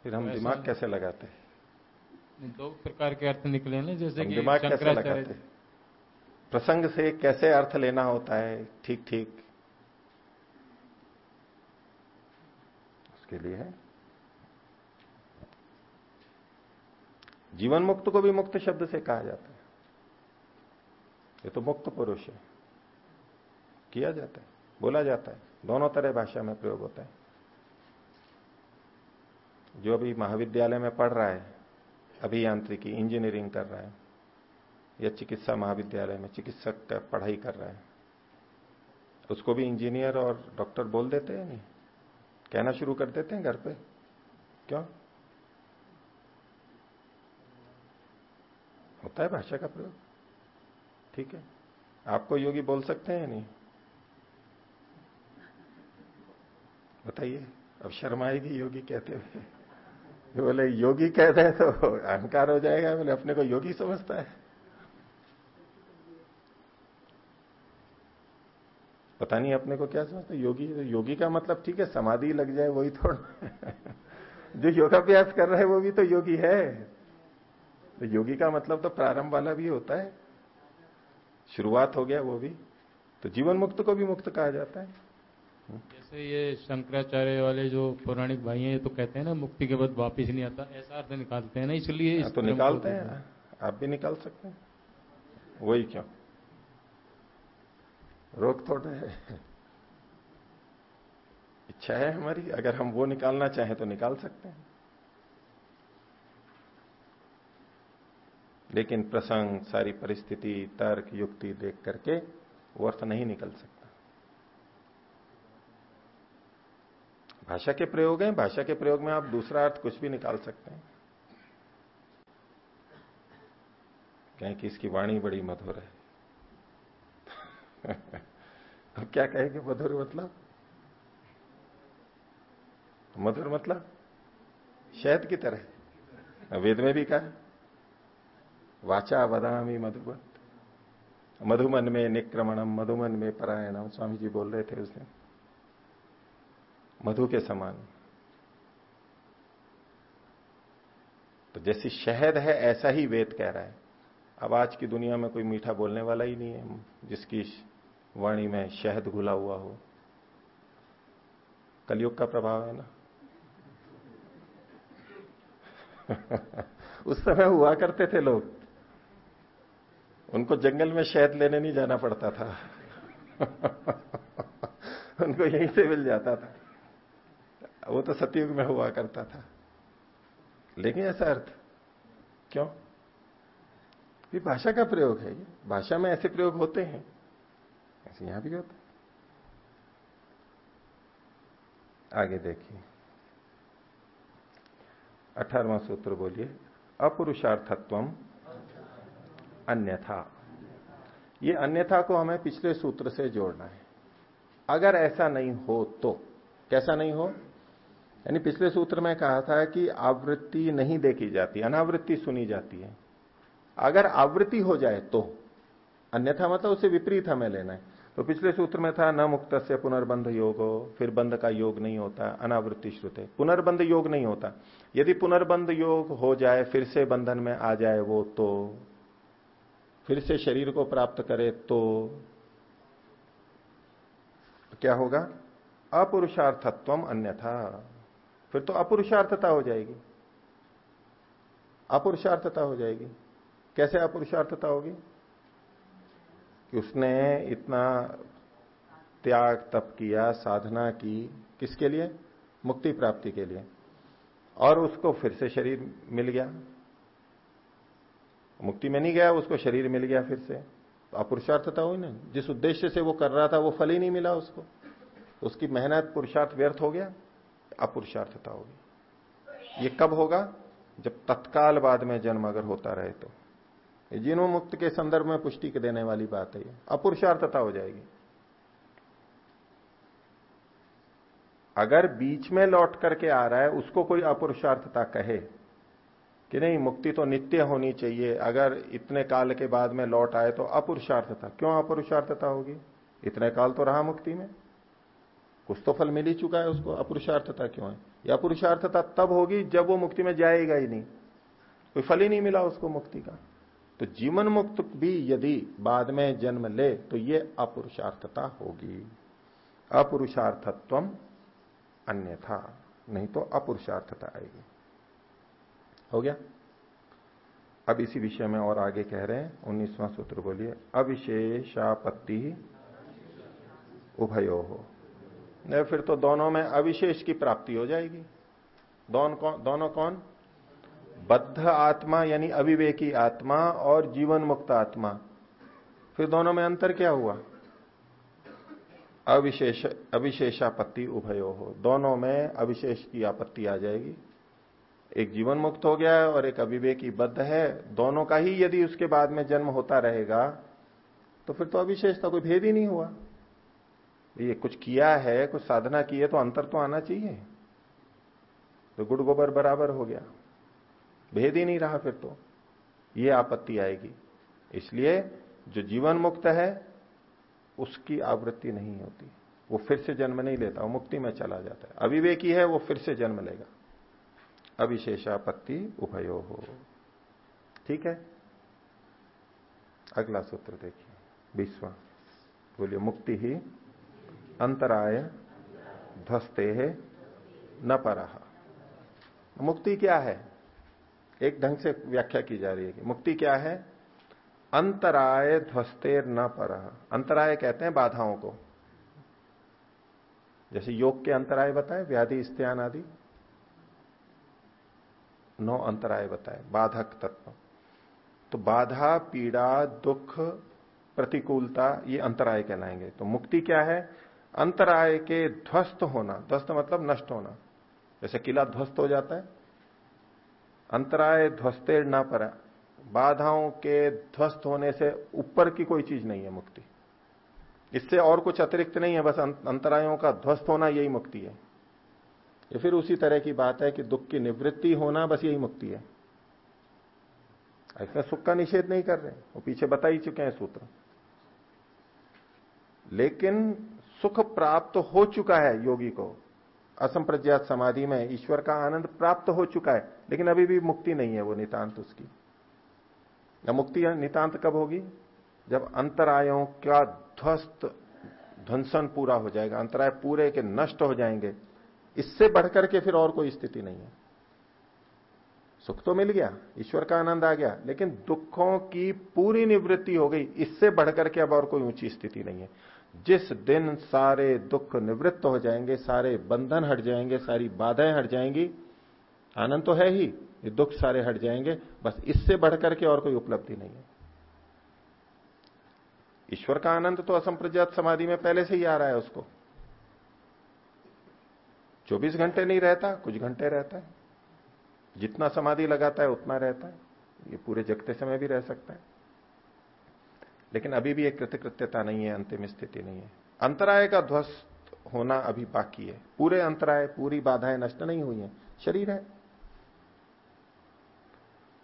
फिर हम दिमाग कैसे लगाते हैं? दो प्रकार के अर्थ निकले ना जैसे कि दिमाग कैसे लगाते प्रसंग से कैसे अर्थ लेना होता है? ठीक ठीक। उसके लिए है। जीवन मुक्त को भी मुक्त शब्द से कहा जाता है। ये तो मुक्त पुरुष है। किया जाता है, बोला जाता है। दोनों तरह भाषा में प्रयोग होता है। जो अभी महाविद्यालय में पढ़ रहा है अभियांत्रिकी इंजीनियरिंग कर रहा है, या चिकित्सा महाविद्यालय में चिकित्सक का पढ़ाई कर रहा है, उसको भी इंजीनियर और डॉक्टर बोल देते हैं नहीं? कहना शुरू कर देते हैं घर पे? क्यों? होता है भाषा का प्रयोग। ठीक है। आपको योगी बोल सकते हैं नहीं? बताइए। अब शर्म आएगी योगी कहते हुए। बोले, योगी कहते हैं तो अहंकार हो जाएगा। बोले, अपने को योगी समझता है। पता नहीं अपने को क्या समझते योगी योगी का मतलब ठीक है समाधि लग जाए वही थोड़ा जो योगाभ्यास कर रहा है वो भी तो योगी है। तो योगी का मतलब तो प्रारंभ वाला भी होता है शुरुआत हो गया वो भी तो जीवन मुक्त को भी मुक्त कहा जाता है। जैसे ये शंकराचार्य वाले जो पौराणिक भाई हैं ये तो कहते हैं ना मुक्ति के बाद वापिस नहीं आता ऐसा अर्थ निकालते हैं ना इसलिए हाँ, तो निकालते हैं। आप भी निकाल सकते हैं। वही क्यों? रोक थोड़ा है। इच्छा है हमारी, अगर हम वो निकालना चाहें तो निकाल सकते हैं। लेकिन प्रसंग, सारी परिस्थिति, तर्क, युक्ति देख करके वो अर्थ नहीं निकल सकता। भाषा के प्रयोग हैं, भाषा के प्रयोग में आप दूसरा अर्थ कुछ भी निकाल सकते हैं। कहें कि इसकी वाणी बड़ी मधुर है। क्या कहेंगे मधुर मतलब? मधुर मतलब? शहद की तरह। वेद में भी कहा वाचा वदामी मधुबत मधुमन में निक्रमणम मधुमन में परायणम स्वामी जी बोल रहे थे उस दिन। मधु के समान। तो जैसी शहद है, ऐसा ही वेद कह रहा है। अब आज की दुनिया में कोई मीठा बोलने वाला ही नहीं है, जिसकी वाणी में शहद घुला हुआ हो। कलयुग का प्रभाव है ना? उस समय हुआ करते थे लोग। उनको जंगल में शहद लेने नहीं जाना पड़ता था। उनको यहीं से मिल जाता था। वो तो सतयुग में हुआ करता था। लेकिन ऐसा अर्थ, क्यों? भाषा का प्रयोग है। भाषा में ऐसे प्रयोग होते हैं। ऐसे यहाँ भी होते आगे देखिए। अठारवा सूत्र बोलिए, अपुरुषार्थत्व अन्यथा। ये अन्यथा को हमें पिछले सूत्र से जोड़ना है। अगर ऐसा नहीं हो तो। कैसा नहीं हो? यानी पिछले सूत्र में कहा था कि आवृत्ति नहीं देखी जाती, अनावृत्ति सुनी जाती है। अगर आवृत्ति हो जाए तो। अन्यथा मतलब उसे विपरीत हमें लेना है। तो पिछले सूत्र में था, न मुक्त से पुनर्बंध योग हो फिर बंध का योग नहीं होता, अनावृत्ति श्रुते। पुनर्बंध योग नहीं होता। यदि पुनर्बंध योग हो जाए, फिर से बंधन में आ जाए वो तो। फिर से शरीर को प्राप्त करे तो। क्या होगा? अपुरुषार्थत्व अन्यथा। फिर तो अपुरुषार्थता हो जाएगी। अपुरुषार्थता हो जाएगी। कैसे अपुरुषार्थता होगी? कि उसने इतना त्याग तप किया, साधना की, किसके लिए? मुक्ति प्राप्ति के लिए। और उसको फिर से शरीर मिल गया। मुक्ति में नहीं गया, उसको शरीर मिल गया फिर से। तो अपुरुषार्थता हुई ना? जिस उद्देश्य से वो कर रहा था, वो फल ही नहीं मिला उसको। उसकी मेहनत पुरुषार्थ व्यर्थ हो गया, अपुरुषार्थता होगी। ये कब होगा? जब तत्काल बाद में जन्म अगर होता रहे तो। जीनो मुक्त के संदर्भ में पुष्टि देने वाली बात है अपुरुषार्थता हो जाएगी। अगर बीच में लौट करके आ रहा है, उसको कोई अपुरुषार्थता कहे कि नहीं, मुक्ति तो नित्य होनी चाहिए। अगर इतने काल के बाद में लौट आए तो अपुरुषार्थता, क्यों अपुरुषार्थता होगी? इतने काल तो रहा मुक्ति में। कुछ तो फल मिल ही चुका है उसको। अपुरुषार्थता क्यों है? या अपुरुषार्थता तब होगी जब वो मुक्ति में जाएगा ही नहीं। कोई फल ही नहीं मिला उसको मुक्ति का। तो जीवन मुक्त भी यदि बाद में जन्म ले तो ये अपुरुषार्थता होगी। अपुरुषार्थत्व अन्यथा, नहीं तो अपुरुषार्थता आएगी। हो गया? अब इसी विषय में और आगे कह रहे हैं, उन्नीसवां सूत्र बोलिए, अविशेषापत्ति उभयो। हो नहीं, फिर तो दोनों में अविशेष की प्राप्ति हो जाएगी। दोनों कौन दोनों कौन? बद्ध आत्मा यानी अविवेकी आत्मा और जीवन मुक्त आत्मा। फिर दोनों में अंतर क्या हुआ? अविशेष, अविशेषापत्ति उभयो हो। दोनों में अविशेष की आपत्ति आ जाएगी। एक जीवन मुक्त हो गया है और एक अविवेकी बद्ध है। दोनों का ही यदि उसके बाद में जन्म होता रहेगा तो फिर तो अविशेषता कोई भेद ही नहीं हुआ। ये कुछ किया है, कुछ साधना की है तो अंतर तो आना चाहिए। तो गुड़ गोबर बराबर हो गया। भेद ही नहीं रहा फिर तो। ये आपत्ति आएगी। इसलिए जो जीवन मुक्त है, उसकी आवृत्ति नहीं होती। वो फिर से जन्म नहीं लेता, वो मुक्ति में चला जाता है। अविवेकी है, वो फिर से जन्म लेगा। अविशेषापत्ति उभयो। हो ठीक है? अगला सूत्र देखिए। बीसवा बोलिए, मुक्ति ही अंतराय ध्वस्ते है न पर। मुक्ति क्या है? एक ढंग से व्याख्या की जा रही है कि मुक्ति क्या है? अंतराय ध्वस्तेर न पर। अंतराय कहते हैं बाधाओं को। जैसे योग के अंतराय बताए, व्याधि, स्त्यान आदि। नौ अंतराय बताए, बाधक तत्व। तो बाधा, पीड़ा, दुख, प्रतिकूलता, ये अंतराय कहलाएँगे। तो मुक्ति क्या है? अंतराय के ध्वस्त होना। ध्वस्त मतलब नष्ट होना। जैसे किला ध्वस्त हो जाता है अंतराय ध्वस्तेर न पर। बाधाओं के ध्वस्त होने से ऊपर की कोई चीज़ नहीं है मुक्ति। इससे और कुछ अतिरिक्त नहीं है, बस अंतरायों का ध्वस्त होना यही मुक्ति है। ये फिर उसी तरह की बात है कि दुख की निवृत्ति होना बस यही मुक्ति है। इसमें सुख का निषेध नहीं कर रहे वो पीछे बता ही चुके हैं सूत्र। लेकिन सुख प्राप्त हो चुका है योगी को। असंप्रज्ञात समाधि में ईश्वर का आनंद प्राप्त हो चुका है। लेकिन अभी भी मुक्ति नहीं है वो नितांत उसकी। या मुक्ति नितांत कब होगी? जब अंतरायों का ध्वस्त ध्वंसन पूरा हो जाएगा, अंतराय पूरे के नष्ट हो जाएँगे। इससे बढ़कर के फिर और कोई स्थिति नहीं है। सुख तो मिल गया, ईश्वर का आनंद आ गया, लेकिन दुखों की पूरी निवृत्ति हो गई। इससे बढ़कर के अब और कोई ऊँची स्थिति नहीं है। जिस दिन सारे दुख निवृत्त हो जाएँगे, सारे बंधन हट जाएँगे, सारी बाधाएँ हट जाएँगी आनंद तो है ही, ये दुख सारे हट जाएँगे, बस इससे बढ़कर के और कोई उपलब्धि नहीं है। ईश्वर का आनंद तो असंप्रजात समाधि में पहले से ही आ रहा है उसको। 24 घंटे नहीं रहता, कुछ घंटे रहता है। जितना समाधि लगाता है, उतना रहता है। ये पूरे जगते समय भी रह सकता है। लेकिन अभी भी एक कृतकृत्यता नहीं है, अंतिम स्थिति नहीं है। अंतराय का ध्वस्त होना अभी बाकी है। पूरे अंतराय, पूरी बाधाएँ नष्ट नहीं हुई है। शरीर है।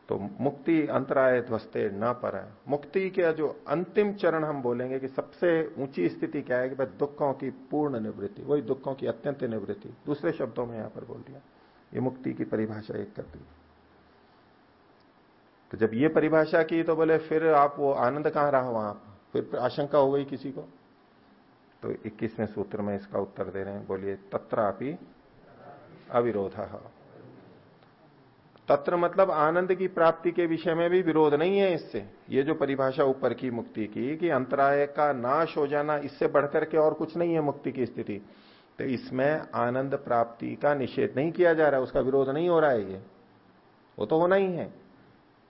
तो मुक्ति अंतराय ध्वस्ते न पर है। मुक्ति के जो अंतिम चरण हम बोलेंगे कि सबसे ऊँची स्थिति क्या है कि भाई दुखों की पूर्ण निवृत्ति, वही दुखों की अत्यंत निवृत्ति। दूसरे शब्दों में यहाँ पर बोल दिया, ये मुक्ति की परिभाषा एक कर दी तो जब ये परिभाषा की तो बोले, फिर आप वो आनंद कहाँ रहा वहाँ फिर आशंका हो गई किसी को। तो इक्कीसवें सूत्र में इसका उत्तर दे रहे हैं, बोलिए, तत्रापि अविरोध। तत्र मतलब आनंद की प्राप्ति के विषय में भी विरोध नहीं है इससे। ये जो परिभाषा ऊपर की मुक्ति की कि अंतराय का नाश हो जाना, इससे बढ़कर के और कुछ नहीं है मुक्ति की स्थिति। तो इसमें आनंद प्राप्ति का निषेध नहीं किया जा रहा है उसका विरोध नहीं हो रहा है ये। वो तो होना ही है।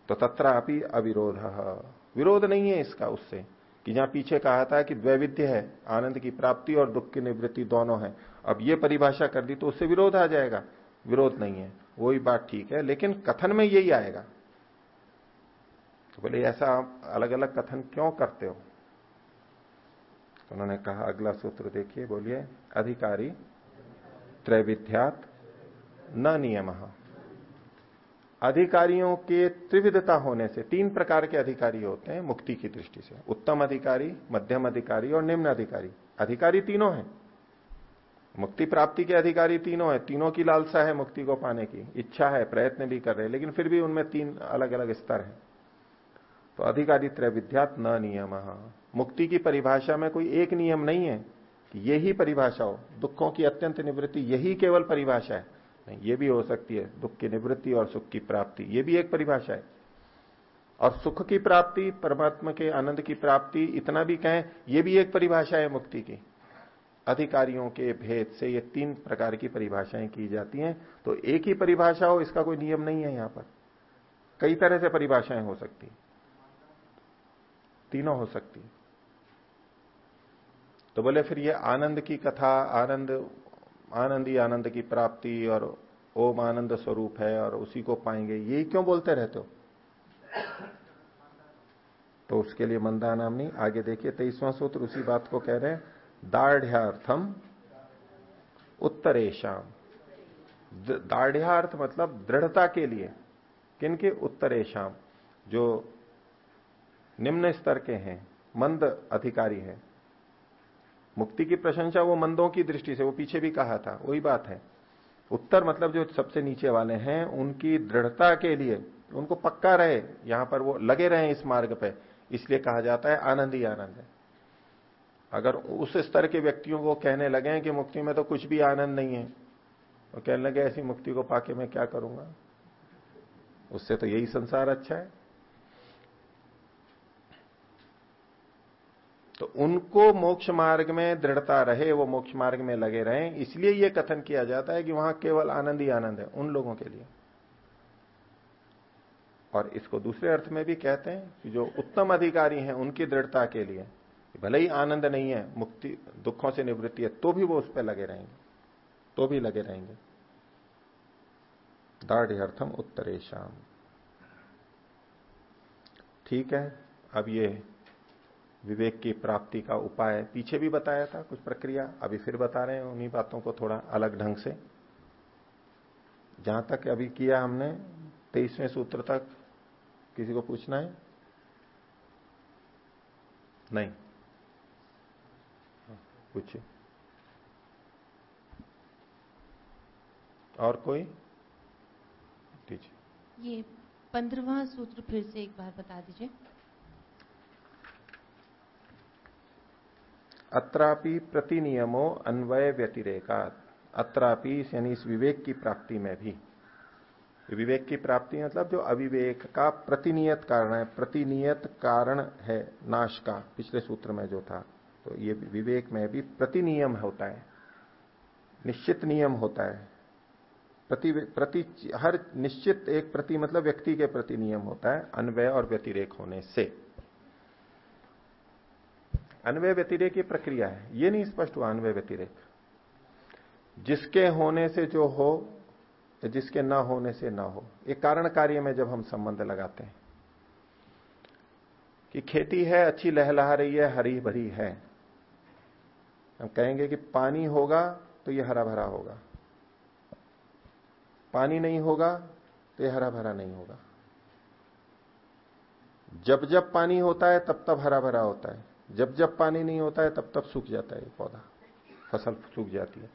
तो तत्रापि अविरोध। विरोध नहीं है इसका उससे। कि जहाँ पीछे कहा था कि द्वैविध्य है, आनंद की प्राप्ति और दुख की निवृत्ति दोनों है। अब ये परिभाषा कर दी तो उससे विरोध आ जाएगा। विरोध नहीं है। वही बात ठीक है, लेकिन कथन में यही आएगा। तो बोले, ऐसा आप अलग अलग कथन क्यों करते हो? तो उन्होंने कहा, अगला सूत्र देखिए, बोलिए, अधिकारी त्रैविध्यात न नियम। अधिकारियों के त्रिविधता होने से, तीन प्रकार के अधिकारी होते हैं मुक्ति की दृष्टि से। उत्तम अधिकारी, मध्यम अधिकारी और निम्न अधिकारी। अधिकारी तीनों हैं। मुक्ति प्राप्ति के अधिकारी तीनों है, तीनों की लालसा है मुक्ति को पाने की, इच्छा है, प्रयत्न भी कर रहे हैं, लेकिन फिर भी उनमें तीन अलग अलग स्तर हैं। तो अधिकारी त्रैविध्यात न नियम। मुक्ति की परिभाषा में कोई एक नियम नहीं है कि यही परिभाषा हो। दुखों की अत्यंत निवृत्ति यही केवल परिभाषा है। नहीं, ये भी हो सकती है, दुख की निवृत्ति और सुख की प्राप्ति, ये भी एक परिभाषा है। और सुख की प्राप्ति, परमात्मा के आनंद की प्राप्ति, इतना भी कहें यह भी एक परिभाषा है मुक्ति की। अधिकारियों के भेद से ये तीन प्रकार की परिभाषाएँ की जाती हैं। तो एक ही परिभाषा हो, इसका कोई नियम नहीं है यहाँ पर। कई तरह से परिभाषाएँ हो सकती तीनों हो सकती तो बोले फिर ये आनंद की कथा, आनंद आनंद ही आनंद की प्राप्ति और ओम आनंद स्वरूप है और उसी को पाएँगे। ये क्यों बोलते रहते हो? तो उसके लिए मंदा नाम नहीं, आगे देखिए, तेईसवां सूत्र उसी बात को कह रहे हैं। दाढ़्यार्थम उत्तरेशम दाढ़्यार्थ मतलब दृढ़ता के लिए। किनके? उत्तरेशम जो निम्न स्तर के हैं, मंद अधिकारी हैं। मुक्ति की प्रशंसा वो मंदों की दृष्टि से, वो पीछे भी कहा था, वही बात है। उत्तर मतलब जो सबसे नीचे वाले हैं, उनकी दृढ़ता के लिए, उनको पक्का रहे, यहाँ पर वो लगे रहे इस मार्ग पे। इसलिए कहा जाता है आनंद ही आनंद है। अगर उस स्तर के व्यक्तियों को कहने लगे कि मुक्ति में तो कुछ भी आनंद नहीं है तो कहने लगे, ऐसी मुक्ति को पाके मैं क्या करूँगा? उससे तो यही संसार अच्छा है। तो उनको मोक्ष मार्ग में दृढ़ता रहे, वो मोक्ष मार्ग में लगे रहे। इसलिए यह कथन किया जाता है कि वहाँ केवल आनंद ही आनंद है, उन लोगों के लिए। और इसको दूसरे अर्थ में भी कहते हैं कि जो उत्तम अधिकारी हैं, उनकी दृढ़ता के लिए। भले ही आनंद नहीं है, मुक्ति, दुखों से निवृत्ति है तो भी वो उस पर लगे रहेंगे तो भी लगे रहेंगे। दाढ़ उत्तरे शाम ठीक है, अब ये विवेक की प्राप्ति का उपाय पीछे भी बताया था, कुछ प्रक्रिया, अभी फिर बता रहे हैं उन्हीं बातों को थोड़ा अलग ढंग से। जहाँ तक अभी किया हमने, तेईसवें सूत्र तक किसी को पूछना है? नहीं। पूछिए। और कोई? दीजिए। ये पंद्रवा सूत्र फिर से एक बार बता दीजिए। अत्रापि प्रतिनियमो अन्वय व्यतिरेका अत्रापि यानी इस विवेक की प्राप्ति में भी। विवेक की प्राप्ति मतलब जो अविवेक का प्रतिनियत कारण है प्रतिनियत कारण है नाश का पिछले सूत्र में जो था। तो ये विवेक में भी प्रतिनियम होता है। निश्चित नियम होता है। प्रति प्रति हर निश्चित एक प्रति मतलब व्यक्ति के प्रति नियम होता है, अन्वय और व्यतिरेक होने से। अन्वय व्यतिरेक की प्रक्रिया है। ये नहीं स्पष्ट हुआ, अन्वय व्यतिरेक। जिसके होने से जो हो, जिसके ना होने से ना हो। एक कारण कार्य में जब हम संबंध लगाते हैं कि खेती है, अच्छी लहलहा रही है, हरी भरी है। हम कहेंगे कि पानी होगा तो ये हरा भरा होगा। पानी नहीं होगा तो ये हरा भरा नहीं होगा। जब जब पानी होता है, तब तब हरा भरा होता है। जब जब पानी नहीं होता है, तब तब सूख जाता है पौधा। फ़सल सूख जाती है।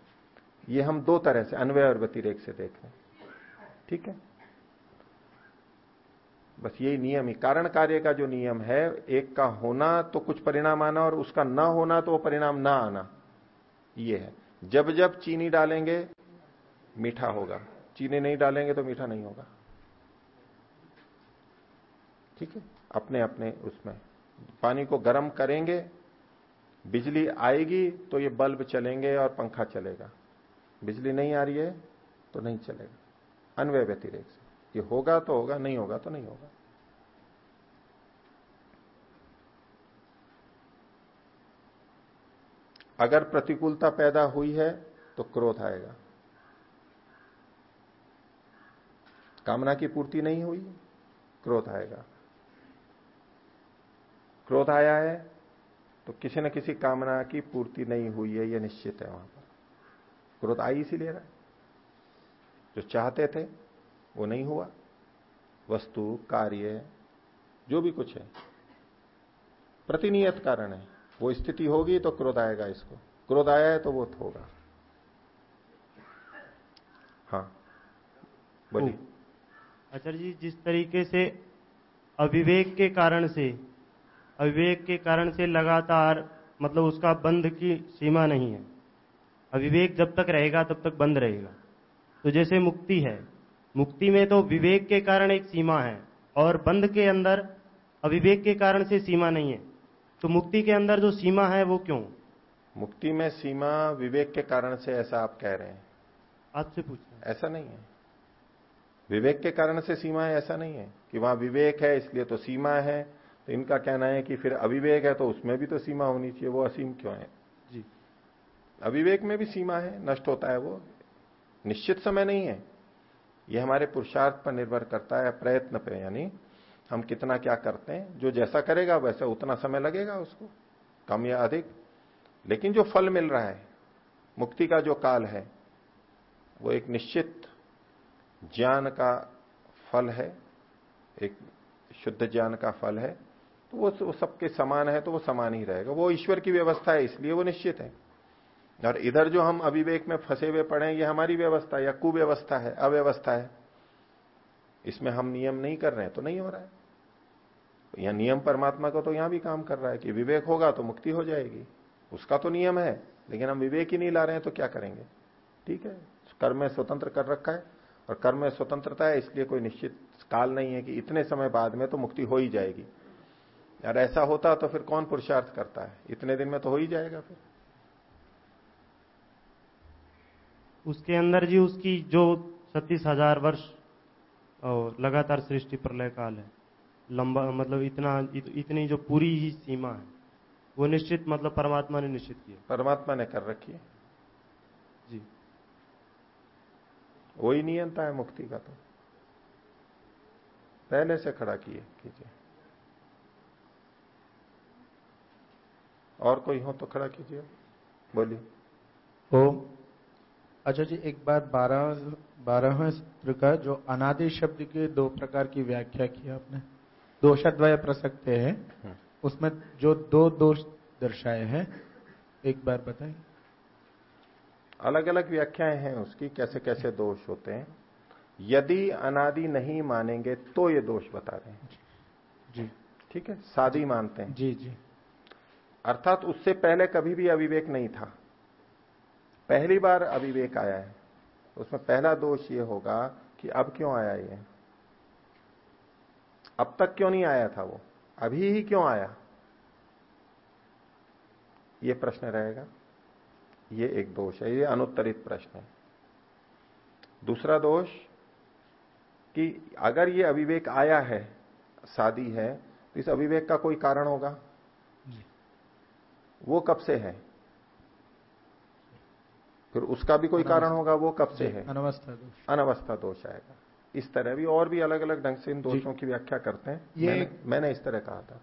ये हम दो तरह से, अन्वय और व्यतिरेक से देख रहे ठीक है? बस यही नियम ही। कारण कार्य का जो नियम है, एक का होना तो कुछ परिणाम आना और उसका ना होना तो वो परिणाम ना आना। ये है। जब जब चीनी डालेंगे, मीठा होगा। चीनी नहीं डालेंगे तो मीठा नहीं होगा। ठीक है? अपने अपने उसमें। पानी को गर्म करेंगे, बिजली आएगी तो ये बल्ब चलेंगे और पंखा चलेगा। बिजली नहीं आ रही है तो नहीं चलेगा। अनवय व्यतिरेक ये होगा तो होगा, नहीं होगा तो नहीं होगा। अगर प्रतिकूलता पैदा हुई है तो क्रोध आएगा। कामना की पूर्ति नहीं हुई, क्रोध आएगा। क्रोध आया है तो किसी न किसी कामना की पूर्ति नहीं हुई है यह निश्चित है वहाँ पर। क्रोध आई इसीलिए रहा जो चाहते थे वो नहीं हुआ। वस्तु, कार्य, जो भी कुछ है। प्रतिनियत कारण है। वो स्थिति होगी तो क्रोध आएगा इसको। क्रोध आया है तो वो होगा। हाँ बोलिए। आचार्य जी, जिस तरीके से अविवेक के कारण से, अविवेक के कारण से लगातार मतलब उसका बंध की सीमा नहीं है। अविवेक जब तक रहेगा, तब तक बंद रहेगा। तो जैसे मुक्ति है मुक्ति में तो विवेक के कारण एक सीमा है और बंध के अंदर अविवेक के कारण से सीमा नहीं है। तो मुक्ति के अंदर जो सीमा है वो क्यों? मुक्ति में सीमा विवेक के कारण से ऐसा आप कह रहे हैं। आपसे पूछ ऐसा नहीं है। विवेक के कारण से सीमा है ऐसा नहीं है कि वहाँ विवेक है इसलिए तो सीमा है। तो इनका कहना है कि फिर अविवेक है तो उसमें भी तो सीमा होनी चाहिए वो असीम क्यों है? जी। अविवेक में भी सीमा है नष्ट होता है वो। निश्चित समय नहीं है। ये हमारे पुरुषार्थ पर निर्भर करता है प्रयत्न पे यानी हम कितना क्या करते हैं जो जैसा करेगा वैसे उतना समय लगेगा उसको कम या अधिक। लेकिन जो फल मिल रहा है मुक्ति का जो काल है वो एक निश्चित ज्ञान का फल है एक शुद्ध ज्ञान का फल है तो वो, सबके समान है तो वो समान ही रहेगा। वो ईश्वर की व्यवस्था है इसलिए वो निश्चित है। और इधर जो हम अविवेक में फंसे हुए पड़े ये हमारी व्यवस्था या कुव्यवस्था है, अव्यवस्था है। इसमें हम नियम नहीं कर रहे हैं तो नहीं हो रहा है। यह नियम परमात्मा का तो यहाँ भी काम कर रहा है कि विवेक होगा तो मुक्ति हो जाएगी। उसका तो नियम है, लेकिन हम विवेक ही नहीं ला रहे हैं तो क्या करेंगे? ठीक है, कर्म में स्वतंत्र कर रखा है, और कर्म में स्वतंत्रता है, इसलिए कोई निश्चित काल नहीं है कि इतने समय बाद में तो मुक्ति हो ही जाएगी। यार ऐसा होता तो फिर कौन पुरुषार्थ करता है? इतने दिन में तो हो ही जाएगा फिर। उसके अंदर जी उसकी जो छत्तीस हज़ार वर्ष और लगातार सृष्टि प्रलय काल है लंबा मतलब इतना इत, इतनी जो पूरी ही सीमा है वो निश्चित मतलब परमात्मा ने निश्चित किया। परमात्मा ने कर रखी है। जी। वही नियंता है मुक्ति का तो। पहले से खड़ा किए कीजिए। और कोई हो तो खड़ा कीजिए। बोलिए। ओम। अच्छा जी एक बात बारह बारहवें सूत्र का जो अनादि शब्द के दो प्रकार की व्याख्या की आपने। दोषद्वय प्रसक्ते हैं। हम्म। उसमें जो दो दोष दर्शाए हैं एक बार बताएँ। अलग अलग व्याख्याएँ हैं उसकी कैसे कैसे दोष होते हैं। यदि अनादि नहीं मानेंगे तो ये दोष बता रहे हैं। जी। ठीक है? सादी मानते हैं। जी जी। अर्थात उससे पहले कभी भी अविवेक नहीं था। पहली बार अविवेक आया है। उसमें पहला दोष ये होगा कि अब क्यों आया ये? अब तक क्यों नहीं आया था वो? अभी ही क्यों आया? ये प्रश्न रहेगा। ये एक दोष है ये अनुत्तरित प्रश्न है। दूसरा दोष कि अगर ये अविवेक आया है शादी है तो इस अविवेक का कोई कारण होगा? वो कब से है? फिर उसका भी कोई कारण होगा वो कब से है? अनवस्था दोष। अनवस्था दोष आएगा। इस तरह भी और भी अलग अलग ढंग से इन दोषों की व्याख्या करते हैं। ये मैंने, मैंने इस तरह कहा था।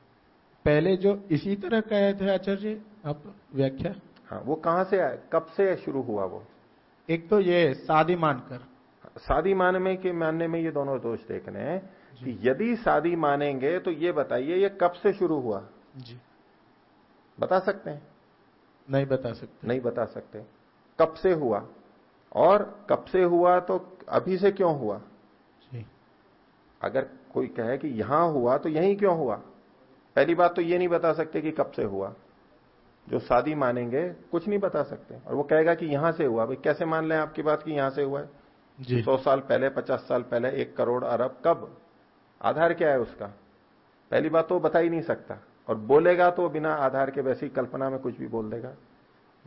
पहले जो इसी तरह कहे थे आचार्य जी आप व्याख्या? हाँ वो कहाँ से आया कब से शुरू हुआ वो? एक तो ये शादी मानकर। शादी मान में के मानने में ये दोनों दोष देखने हैं कि यदि शादी मानेंगे तो ये बताइए ये कब से शुरू हुआ? जी। बता सकते हैं? नहीं बता सकते। नहीं बता सकते। कब से हुआ? और कब से हुआ तो अभी से क्यों हुआ? जी। अगर कोई कहे कि यहाँ हुआ तो यहीं क्यों हुआ? पहली बात तो ये नहीं बता सकते कि कब से हुआ। जो शादी मानेंगे कुछ नहीं बता सकते। और वो कहेगा कि यहाँ से हुआ। भाई कैसे मान लें आपकी बात कि यहाँ से हुआ है? जी। सौ साल पहले पचास साल पहले एक करोड़ अरब कब? आधार क्या है उसका? पहली बात तो वो बता ही नहीं सकता। और बोलेगा तो बिना आधार के वैसी कल्पना में कुछ भी बोल देगा।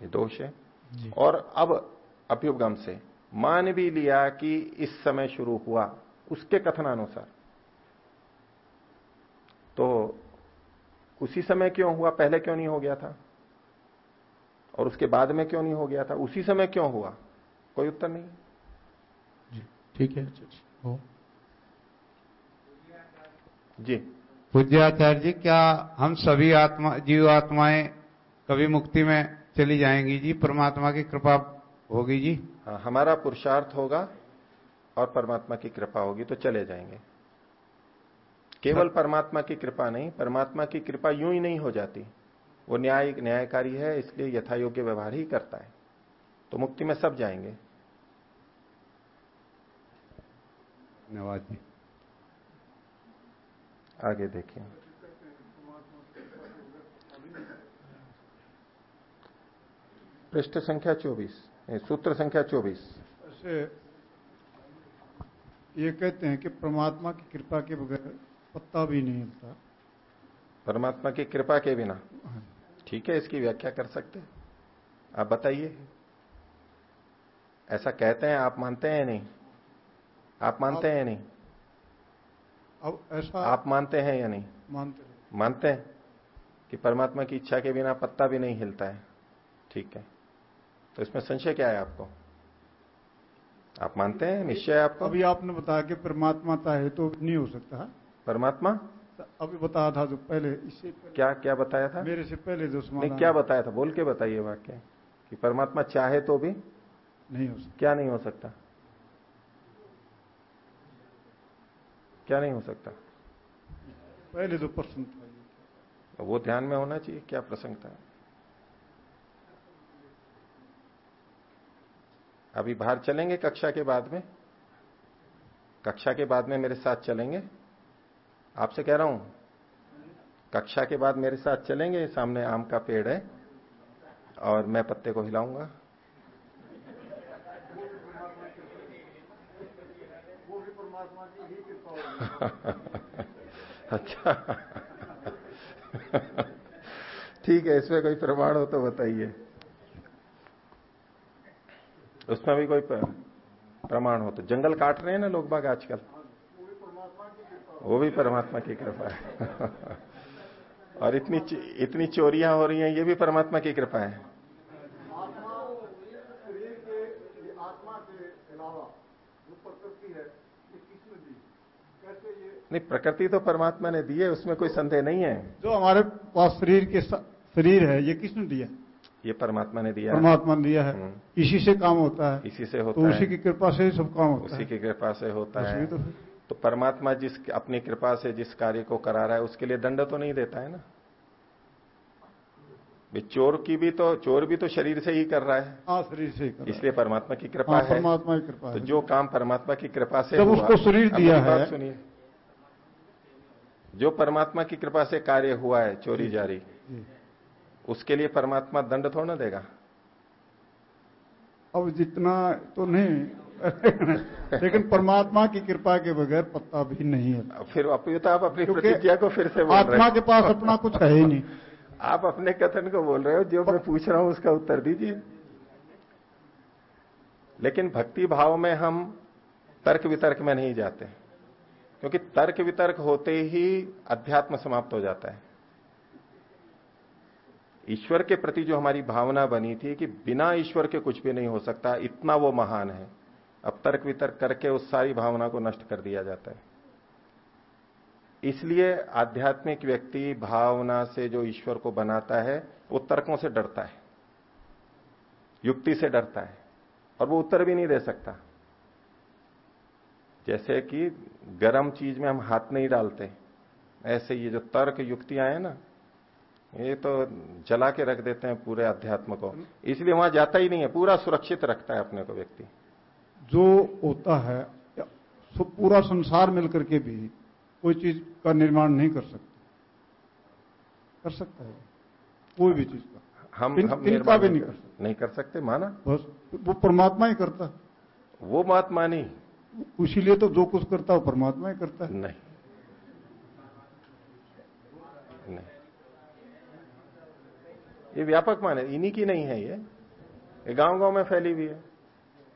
ये दोष है। और अब अभ्युपगम से मान भी लिया कि इस समय शुरू हुआ उसके कथनानुसार। तो उसी समय क्यों हुआ? पहले क्यों नहीं हो गया था? और उसके बाद में क्यों नहीं हो गया था? उसी समय क्यों हुआ? कोई उत्तर नहीं? जी ठीक है। जी जी। पूज्याचार्य जी क्या हम सभी आत्मा जीव आत्माएँ कभी मुक्ति में चली जाएँगी जी परमात्मा की कृपा होगी जी। हाँ, हमारा पुरुषार्थ होगा और परमात्मा की कृपा होगी तो चले जाएँगे। केवल परमात्मा की कृपा नहीं परमात्मा की कृपा यूँ ही नहीं हो जाती। वो न्याय न्यायकारी है इसलिए यथा योग्य व्यवहार ही करता है। तो मुक्ति में सब जाएँगे। धन्यवाद जी। आगे देखिए। पृष्ठ संख्या 24 सूत्र संख्या 24 ऐसे ये कहते हैं कि परमात्मा की कृपा के बगैर पत्ता भी नहीं हिलता परमात्मा की कृपा के बिना। ठीक है इसकी व्याख्या कर सकते हैं। आप बताइए। ऐसा कहते हैं आप मानते हैं या नहीं? आप मानते हैं या नहीं? अब ऐसा आप मानते हैं या नहीं? मानते हैं। मानते हैं कि परमात्मा की इच्छा के बिना पत्ता भी नहीं हिलता है। ठीक है। तो इसमें संशय क्या है आपको? आप मानते हैं? निश्चय है आपको? अभी आपने बताया कि परमात्मा चाहे तो नहीं हो सकता परमात्मा? अभी बताया था जो पहले इससे पहले। क्या क्या बताया था? मेरे से पहले जो नहीं क्या बताया था? बोल के बताइए वाक्य। कि परमात्मा चाहे तो भी नहीं हो सकता। क्या नहीं हो सकता? क्या नहीं हो सकता? पहले जो प्रश्न था वो ध्यान में होना चाहिए क्या प्रसंग था? अभी बाहर चलेंगे कक्षा के बाद में? कक्षा के बाद में मेरे साथ चलेंगे? आपसे कह रहा हूँ। कक्षा के बाद मेरे साथ चलेंगे, सामने आम का पेड़ है, और मैं पत्ते को हिलाऊँगा। अच्छा। ठीक है, इसमें कोई प्रमाण हो तो बताइए। उसमें भी कोई प्रमाण हो तो। जंगल काट रहे हैं ना लोग बाग आजकल? वो भी परमात्मा की कृपा है। और इतनी इतनी चोरियाँ हो रही हैं, ये भी परमात्मा की कृपा है। नहीं, प्रकृति तो परमात्मा ने दी है, उसमें कोई संदेह नहीं है। जो हमारे पास शरीर के शरीर है, ये किसने दिया? ये परमात्मा ने दिया परमात्मा ने दिया है। हम्म। इसी से काम होता है। इसी से होता तो उसी की कृपा से ही सब काम होता उसी है। उसी की कृपा से होता है। तो, तो परमात्मा जिस अपनी कृपा से जिस कार्य को करा रहा है उसके लिए दंड तो नहीं देता है ना? चोर की भी तो चोर भी तो शरीर से ही कर रहा है। हाँ शरीर से ही कर इसलिए परमात्मा की कृपा हाँ, है। परमात्मा की कृपा तो जो काम परमात्मा की कृपा से जब उसको शरीर दिया है। सुनिए। जो परमात्मा की कृपा से कार्य हुआ है चोरी जारी। उसके लिए परमात्मा दंड थोड़ा ना देगा। अब जितना तो नहीं लेकिन परमात्मा की कृपा के बगैर पत्ता भी नहीं है। फिर तो आप अपनी प्रतिज्ञा को फिर से आत्मा के पास अपना कुछ है ही नहीं। आप अपने कथन को बोल रहे हो जो मैं पूछ रहा हूँ उसका उत्तर दीजिए। लेकिन भक्ति भाव में हम तर्क वितर्क में नहीं जाते क्योंकि तर्क वितर्क होते ही अध्यात्म समाप्त हो जाता है। ईश्वर के प्रति जो हमारी भावना बनी थी कि बिना ईश्वर के कुछ भी नहीं हो सकता, इतना वो महान है। अब तर्क वितर्क करके उस सारी भावना को नष्ट कर दिया जाता है। इसलिए आध्यात्मिक व्यक्ति भावना से जो ईश्वर को बनाता है, वो तर्कों से डरता है, युक्ति से डरता है, और वो उत्तर भी नहीं दे सकता। जैसे कि गर्म चीज़ में हम हाथ नहीं डालते, ऐसे ये जो तर्क युक्तियाँ हैं ना ये तो जला के रख देते हैं पूरे अध्यात्म को। इसलिए वहाँ जाता ही नहीं है पूरा सुरक्षित रखता है अपने को व्यक्ति। जो होता है पूरा संसार मिलकर के भी कोई चीज़ का निर्माण नहीं कर सकता। कर सकता है। कोई भी चीज़ का। हम हम निर्माण भी नहीं कर सकते। नहीं कर सकते माना? बस वो परमात्मा ही करता वो महात्मा नहीं। इसीलिए तो जो कुछ करता है वो परमात्मा ही करता है। नहीं। नहीं। ये व्यापक माने इन्हीं की नहीं है ये। ये गाँव गाँव में फैली हुई है।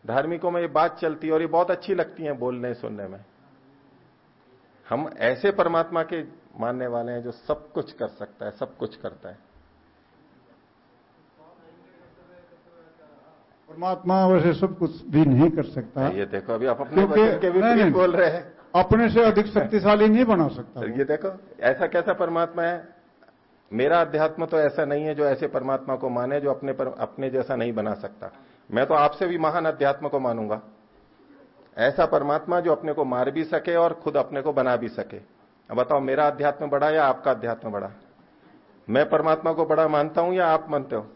धार्मिकों में ये बात चलती है और ये बहुत अच्छी लगती है बोलने सुनने में। हम ऐसे परमात्मा के मानने वाले हैं जो सब कुछ कर सकता है सब कुछ करता है। परमात्मा वैसे सब कुछ भी नहीं कर सकता। ये देखो अभी आप अपने के भी बोल रहे हैं। अपने से अधिक शक्तिशाली नहीं बना सकता ये देखो ऐसा कैसा परमात्मा है? मेरा अध्यात्म तो ऐसा नहीं है जो ऐसे परमात्मा को माने, जो अपने पर, अपने जैसा नहीं बना सकता। मैं तो आपसे भी महान अध्यात्म को मानूँगा। ऐसा परमात्मा जो अपने को मार भी सके और खुद अपने को बना भी सके। अब बताओ, मेरा अध्यात्म बड़ा या आपका अध्यात्म बड़ा? मैं परमात्मा को बड़ा मानता हूँ या आप मानते हो?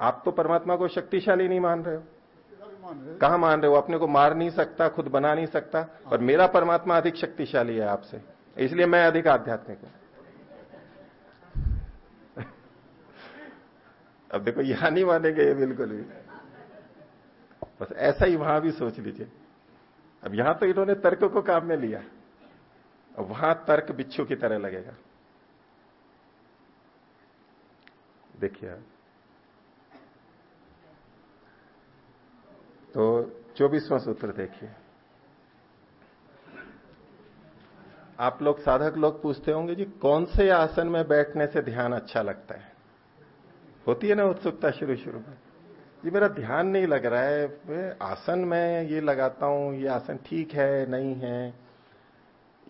आप तो परमात्मा को शक्तिशाली नहीं मान रहे हो। कहा मान रहे हो? अपने को मार नहीं सकता, खुद बना नहीं सकता और मेरा परमात्मा अधिक शक्तिशाली है आपसे। इसलिए मैं अधिक आध्यात्मिक हूँ। अब देखो, यहाँ नहीं मानेंगे ये बिल्कुल भी। बस ऐसा ही वहाँ भी सोच लीजिए। अब यहाँ तो इन्होंने तर्क को काम में लिया। अब वहाँ तर्क बिच्छू की तरह लगेगा। देखिए तो चौबीसवां सूत्र देखिए। आप लोग साधक लोग पूछते होंगे जी, कौन से आसन में बैठने से ध्यान अच्छा लगता है? होती है ना उत्सुकता शुरू शुरू में। ये मेरा ध्यान नहीं लग रहा है। आसन में ये लगाता हूँ, ये आसन ठीक है, नहीं है।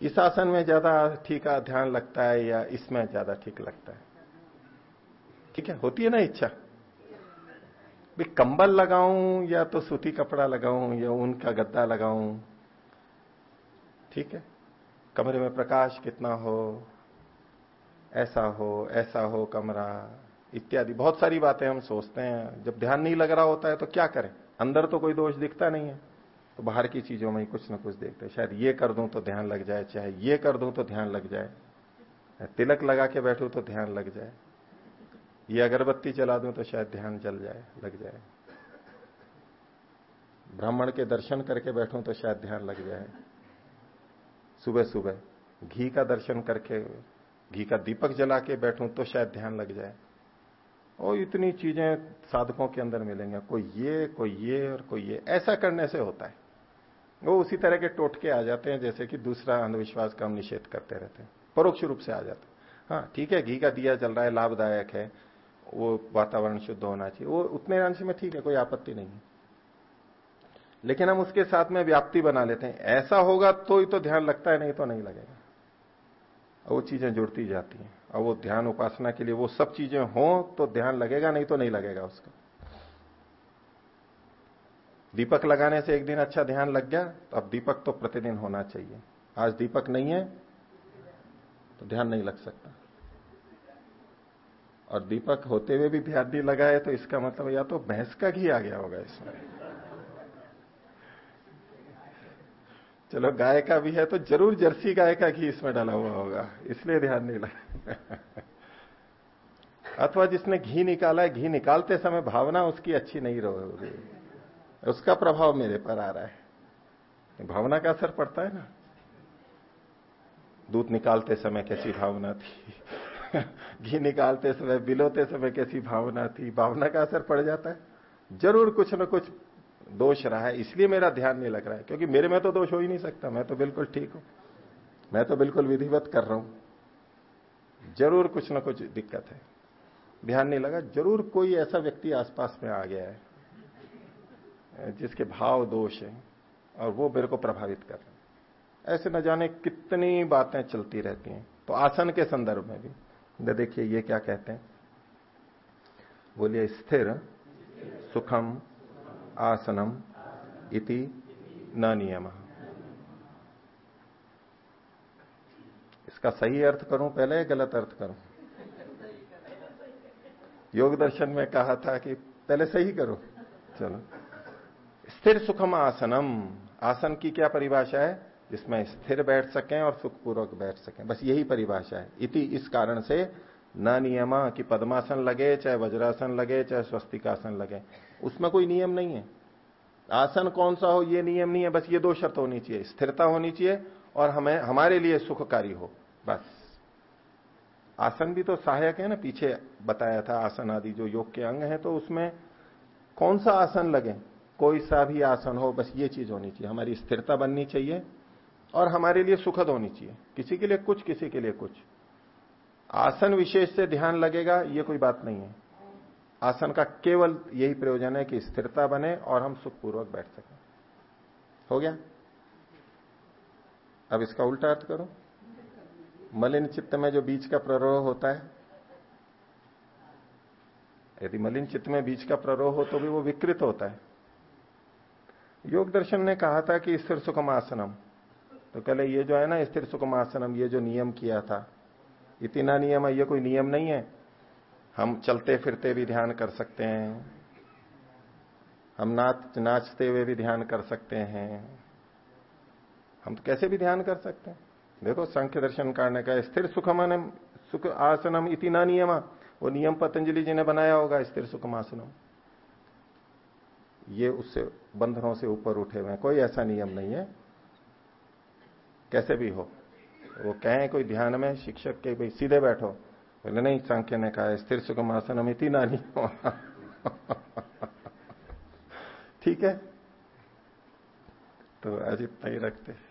इस आसन में ज़्यादा ठीक ध्यान लगता है या इसमें ज़्यादा ठीक लगता है? ठीक है, होती है ना इच्छा? भी कंबल लगाऊँ या तो सूती कपड़ा लगाऊँ या ऊन का गद्दा लगाऊँ, ठीक है? कमरे में प्रकाश कितना हो, ऐसा हो ऐसा हो कमरा इत्यादि। बहुत सारी बातें हम सोचते हैं। जब ध्यान नहीं लग रहा होता है तो क्या करें? अंदर तो कोई दोष दिखता नहीं है। तो बाहर की चीज़ों में ही कुछ ना कुछ देखते हैं। शायद ये कर दूँ तो ध्यान लग जाए, चाहे ये कर दूँ तो ध्यान लग जाए। तिलक लगा के बैठू तो ध्यान लग जाए। ये अगरबत्ती चला दूँ तो शायद ध्यान चल जाए, लग जाए। ब्राह्मण के दर्शन करके बैठूं तो शायद ध्यान लग जाए। सुबह सुबह घी का दर्शन करके, घी का दीपक जला के बैठूं तो शायद ध्यान लग जाए। और इतनी चीज़ें साधकों के अंदर मिलेंगे। कोई ये कोई ये और कोई ये। ऐसा करने से होता है। वो उसी तरह के टोटके आ जाते हैं, जैसे कि दूसरा अंधविश्वास का हम निषेध करते रहते हैं। परोक्ष रूप से आ जाते हैं। हाँ ठीक है, घी का दिया जल रहा है, लाभदायक है। वो वातावरण शुद्ध होना चाहिए। वो उतने अंश में ठीक है, कोई आपत्ति नहीं है। लेकिन हम उसके साथ में व्याप्ति बना लेते हैं। ऐसा होगा तो ही तो ध्यान लगता है, नहीं तो नहीं लगेगा। वो चीज़ें जुड़ती जाती हैं। और वो ध्यान उपासना के लिए वो सब चीज़ें हों तो ध्यान लगेगा, नहीं तो नहीं लगेगा उसका। दीपक लगाने से एक दिन अच्छा ध्यान लग गया तो अब दीपक तो प्रतिदिन होना चाहिए। आज दीपक नहीं है तो ध्यान नहीं लग सकता। और दीपक होते हुए भी ध्यान नहीं लगा है तो इसका मतलब या तो भैंस का घी आ गया होगा इसमें। चलो गाय का भी है तो ज़रूर जर्सी गाय का घी इसमें डाला हुआ होगा, इसलिए ध्यान नहीं लगा। अथवा जिसने घी निकाला है, घी निकालते समय भावना उसकी अच्छी नहीं रहोगी। उसका प्रभाव मेरे पर आ रहा है। भावना का असर पड़ता है ना? दूध निकालते समय कैसी भावना थी? घी निकालते समय, बिलोते समय कैसी भावना थी? भावना का असर पड़ जाता है। ज़रूर कुछ न कुछ दोष रहा है, इसलिए मेरा ध्यान नहीं लग रहा है, क्योंकि मेरे में तो दोष हो ही नहीं सकता, मैं तो बिल्कुल ठीक हूँ, मैं तो बिल्कुल विधिवत कर रहा हूँ। ज़रूर कुछ ना कुछ दिक्कत है। ध्यान नहीं लगा, ज़रूर कोई ऐसा व्यक्ति आसपास में आ गया है, जिसके भाव दोष है, और वो मेरे को प्रभावित कर रहे हैं। ऐसे न जाने कितनी बातें चलती रहती हैं तो आसन के संदर्भ में भी। देखिए ये क्या कहते हैं। बोलिए, स्थिर सुखम आसनम इति न नियम। इसका सही अर्थ करूँ, पहले गलत अर्थ करूँ? योग दर्शन में कहा था कि पहले सही करो। चलो। स्थिर सुखम आसनम। आसन की क्या परिभाषा है? जिसमें स्थिर बैठ सकें और सुखपूर्वक बैठ सकें। बस यही परिभाषा है। इति इस कारण से न नियमा कि पद्मासन लगे, चाहे वज्रासन लगे, चाहे स्वस्तिकासन लगे। उसमें कोई नियम नहीं है। आसन कौन सा हो, ये नियम नहीं है, बस ये दो शर्त होनी चाहिए। स्थिरता होनी चाहिए और हमें, हमारे लिए सुखकारी हो, बस। आसन भी तो सहायक है ना, पीछे बताया था आसन आदि जो योग के अंग है तो उसमें कौन सा आसन लगे? कोई सा भी आसन हो, बस ये चीज़ होनी चाहिए। हमारी स्थिरता बननी चाहिए और हमारे लिए सुखद होनी चाहिए। किसी के लिए कुछ, किसी के लिए कुछ। आसन विशेष से ध्यान लगेगा, ये कोई बात नहीं है। आसन का केवल यही प्रयोजन है कि स्थिरता बने और हम सुखपूर्वक बैठ सकें। हो गया? अब इसका उल्टा अर्थ करो। मलिन चित्त में जो बीच का प्ररोह होता है, यदि मलिन चित्त में बीच का प्ररोह हो तो भी वो विकृत होता है। योग दर्शन ने कहा था कि स्थिर सुखम आसनम। तो कहले ये जो है ना, स्थिर सुखम आसनम, ये जो नियम किया था इतना नियम है, ये कोई नियम नहीं है। हम चलते फिरते भी ध्यान कर सकते हैं। हम नाच, नाचते हुए भी ध्यान कर सकते हैं। हम तो कैसे भी ध्यान कर सकते हैं। देखो, संख्य दर्शन करने का स्थिर सुखम सुख आसनम इतना नियम वो नियम पतंजलि जी ने बनाया होगा, स्थिर सुखम आसनम। ये उससे, बंधनों से ऊपर उठे हुए हैं। कोई ऐसा नियम नहीं है। कैसे भी हो। वो कहें कोई ध्यान में, शिक्षक के भाई सीधे बैठो। बोले, नहीं, सांख्य ने कहा स्थिर सुगम आसन अमित नानी ठीक है? तो आज इतना ही रखते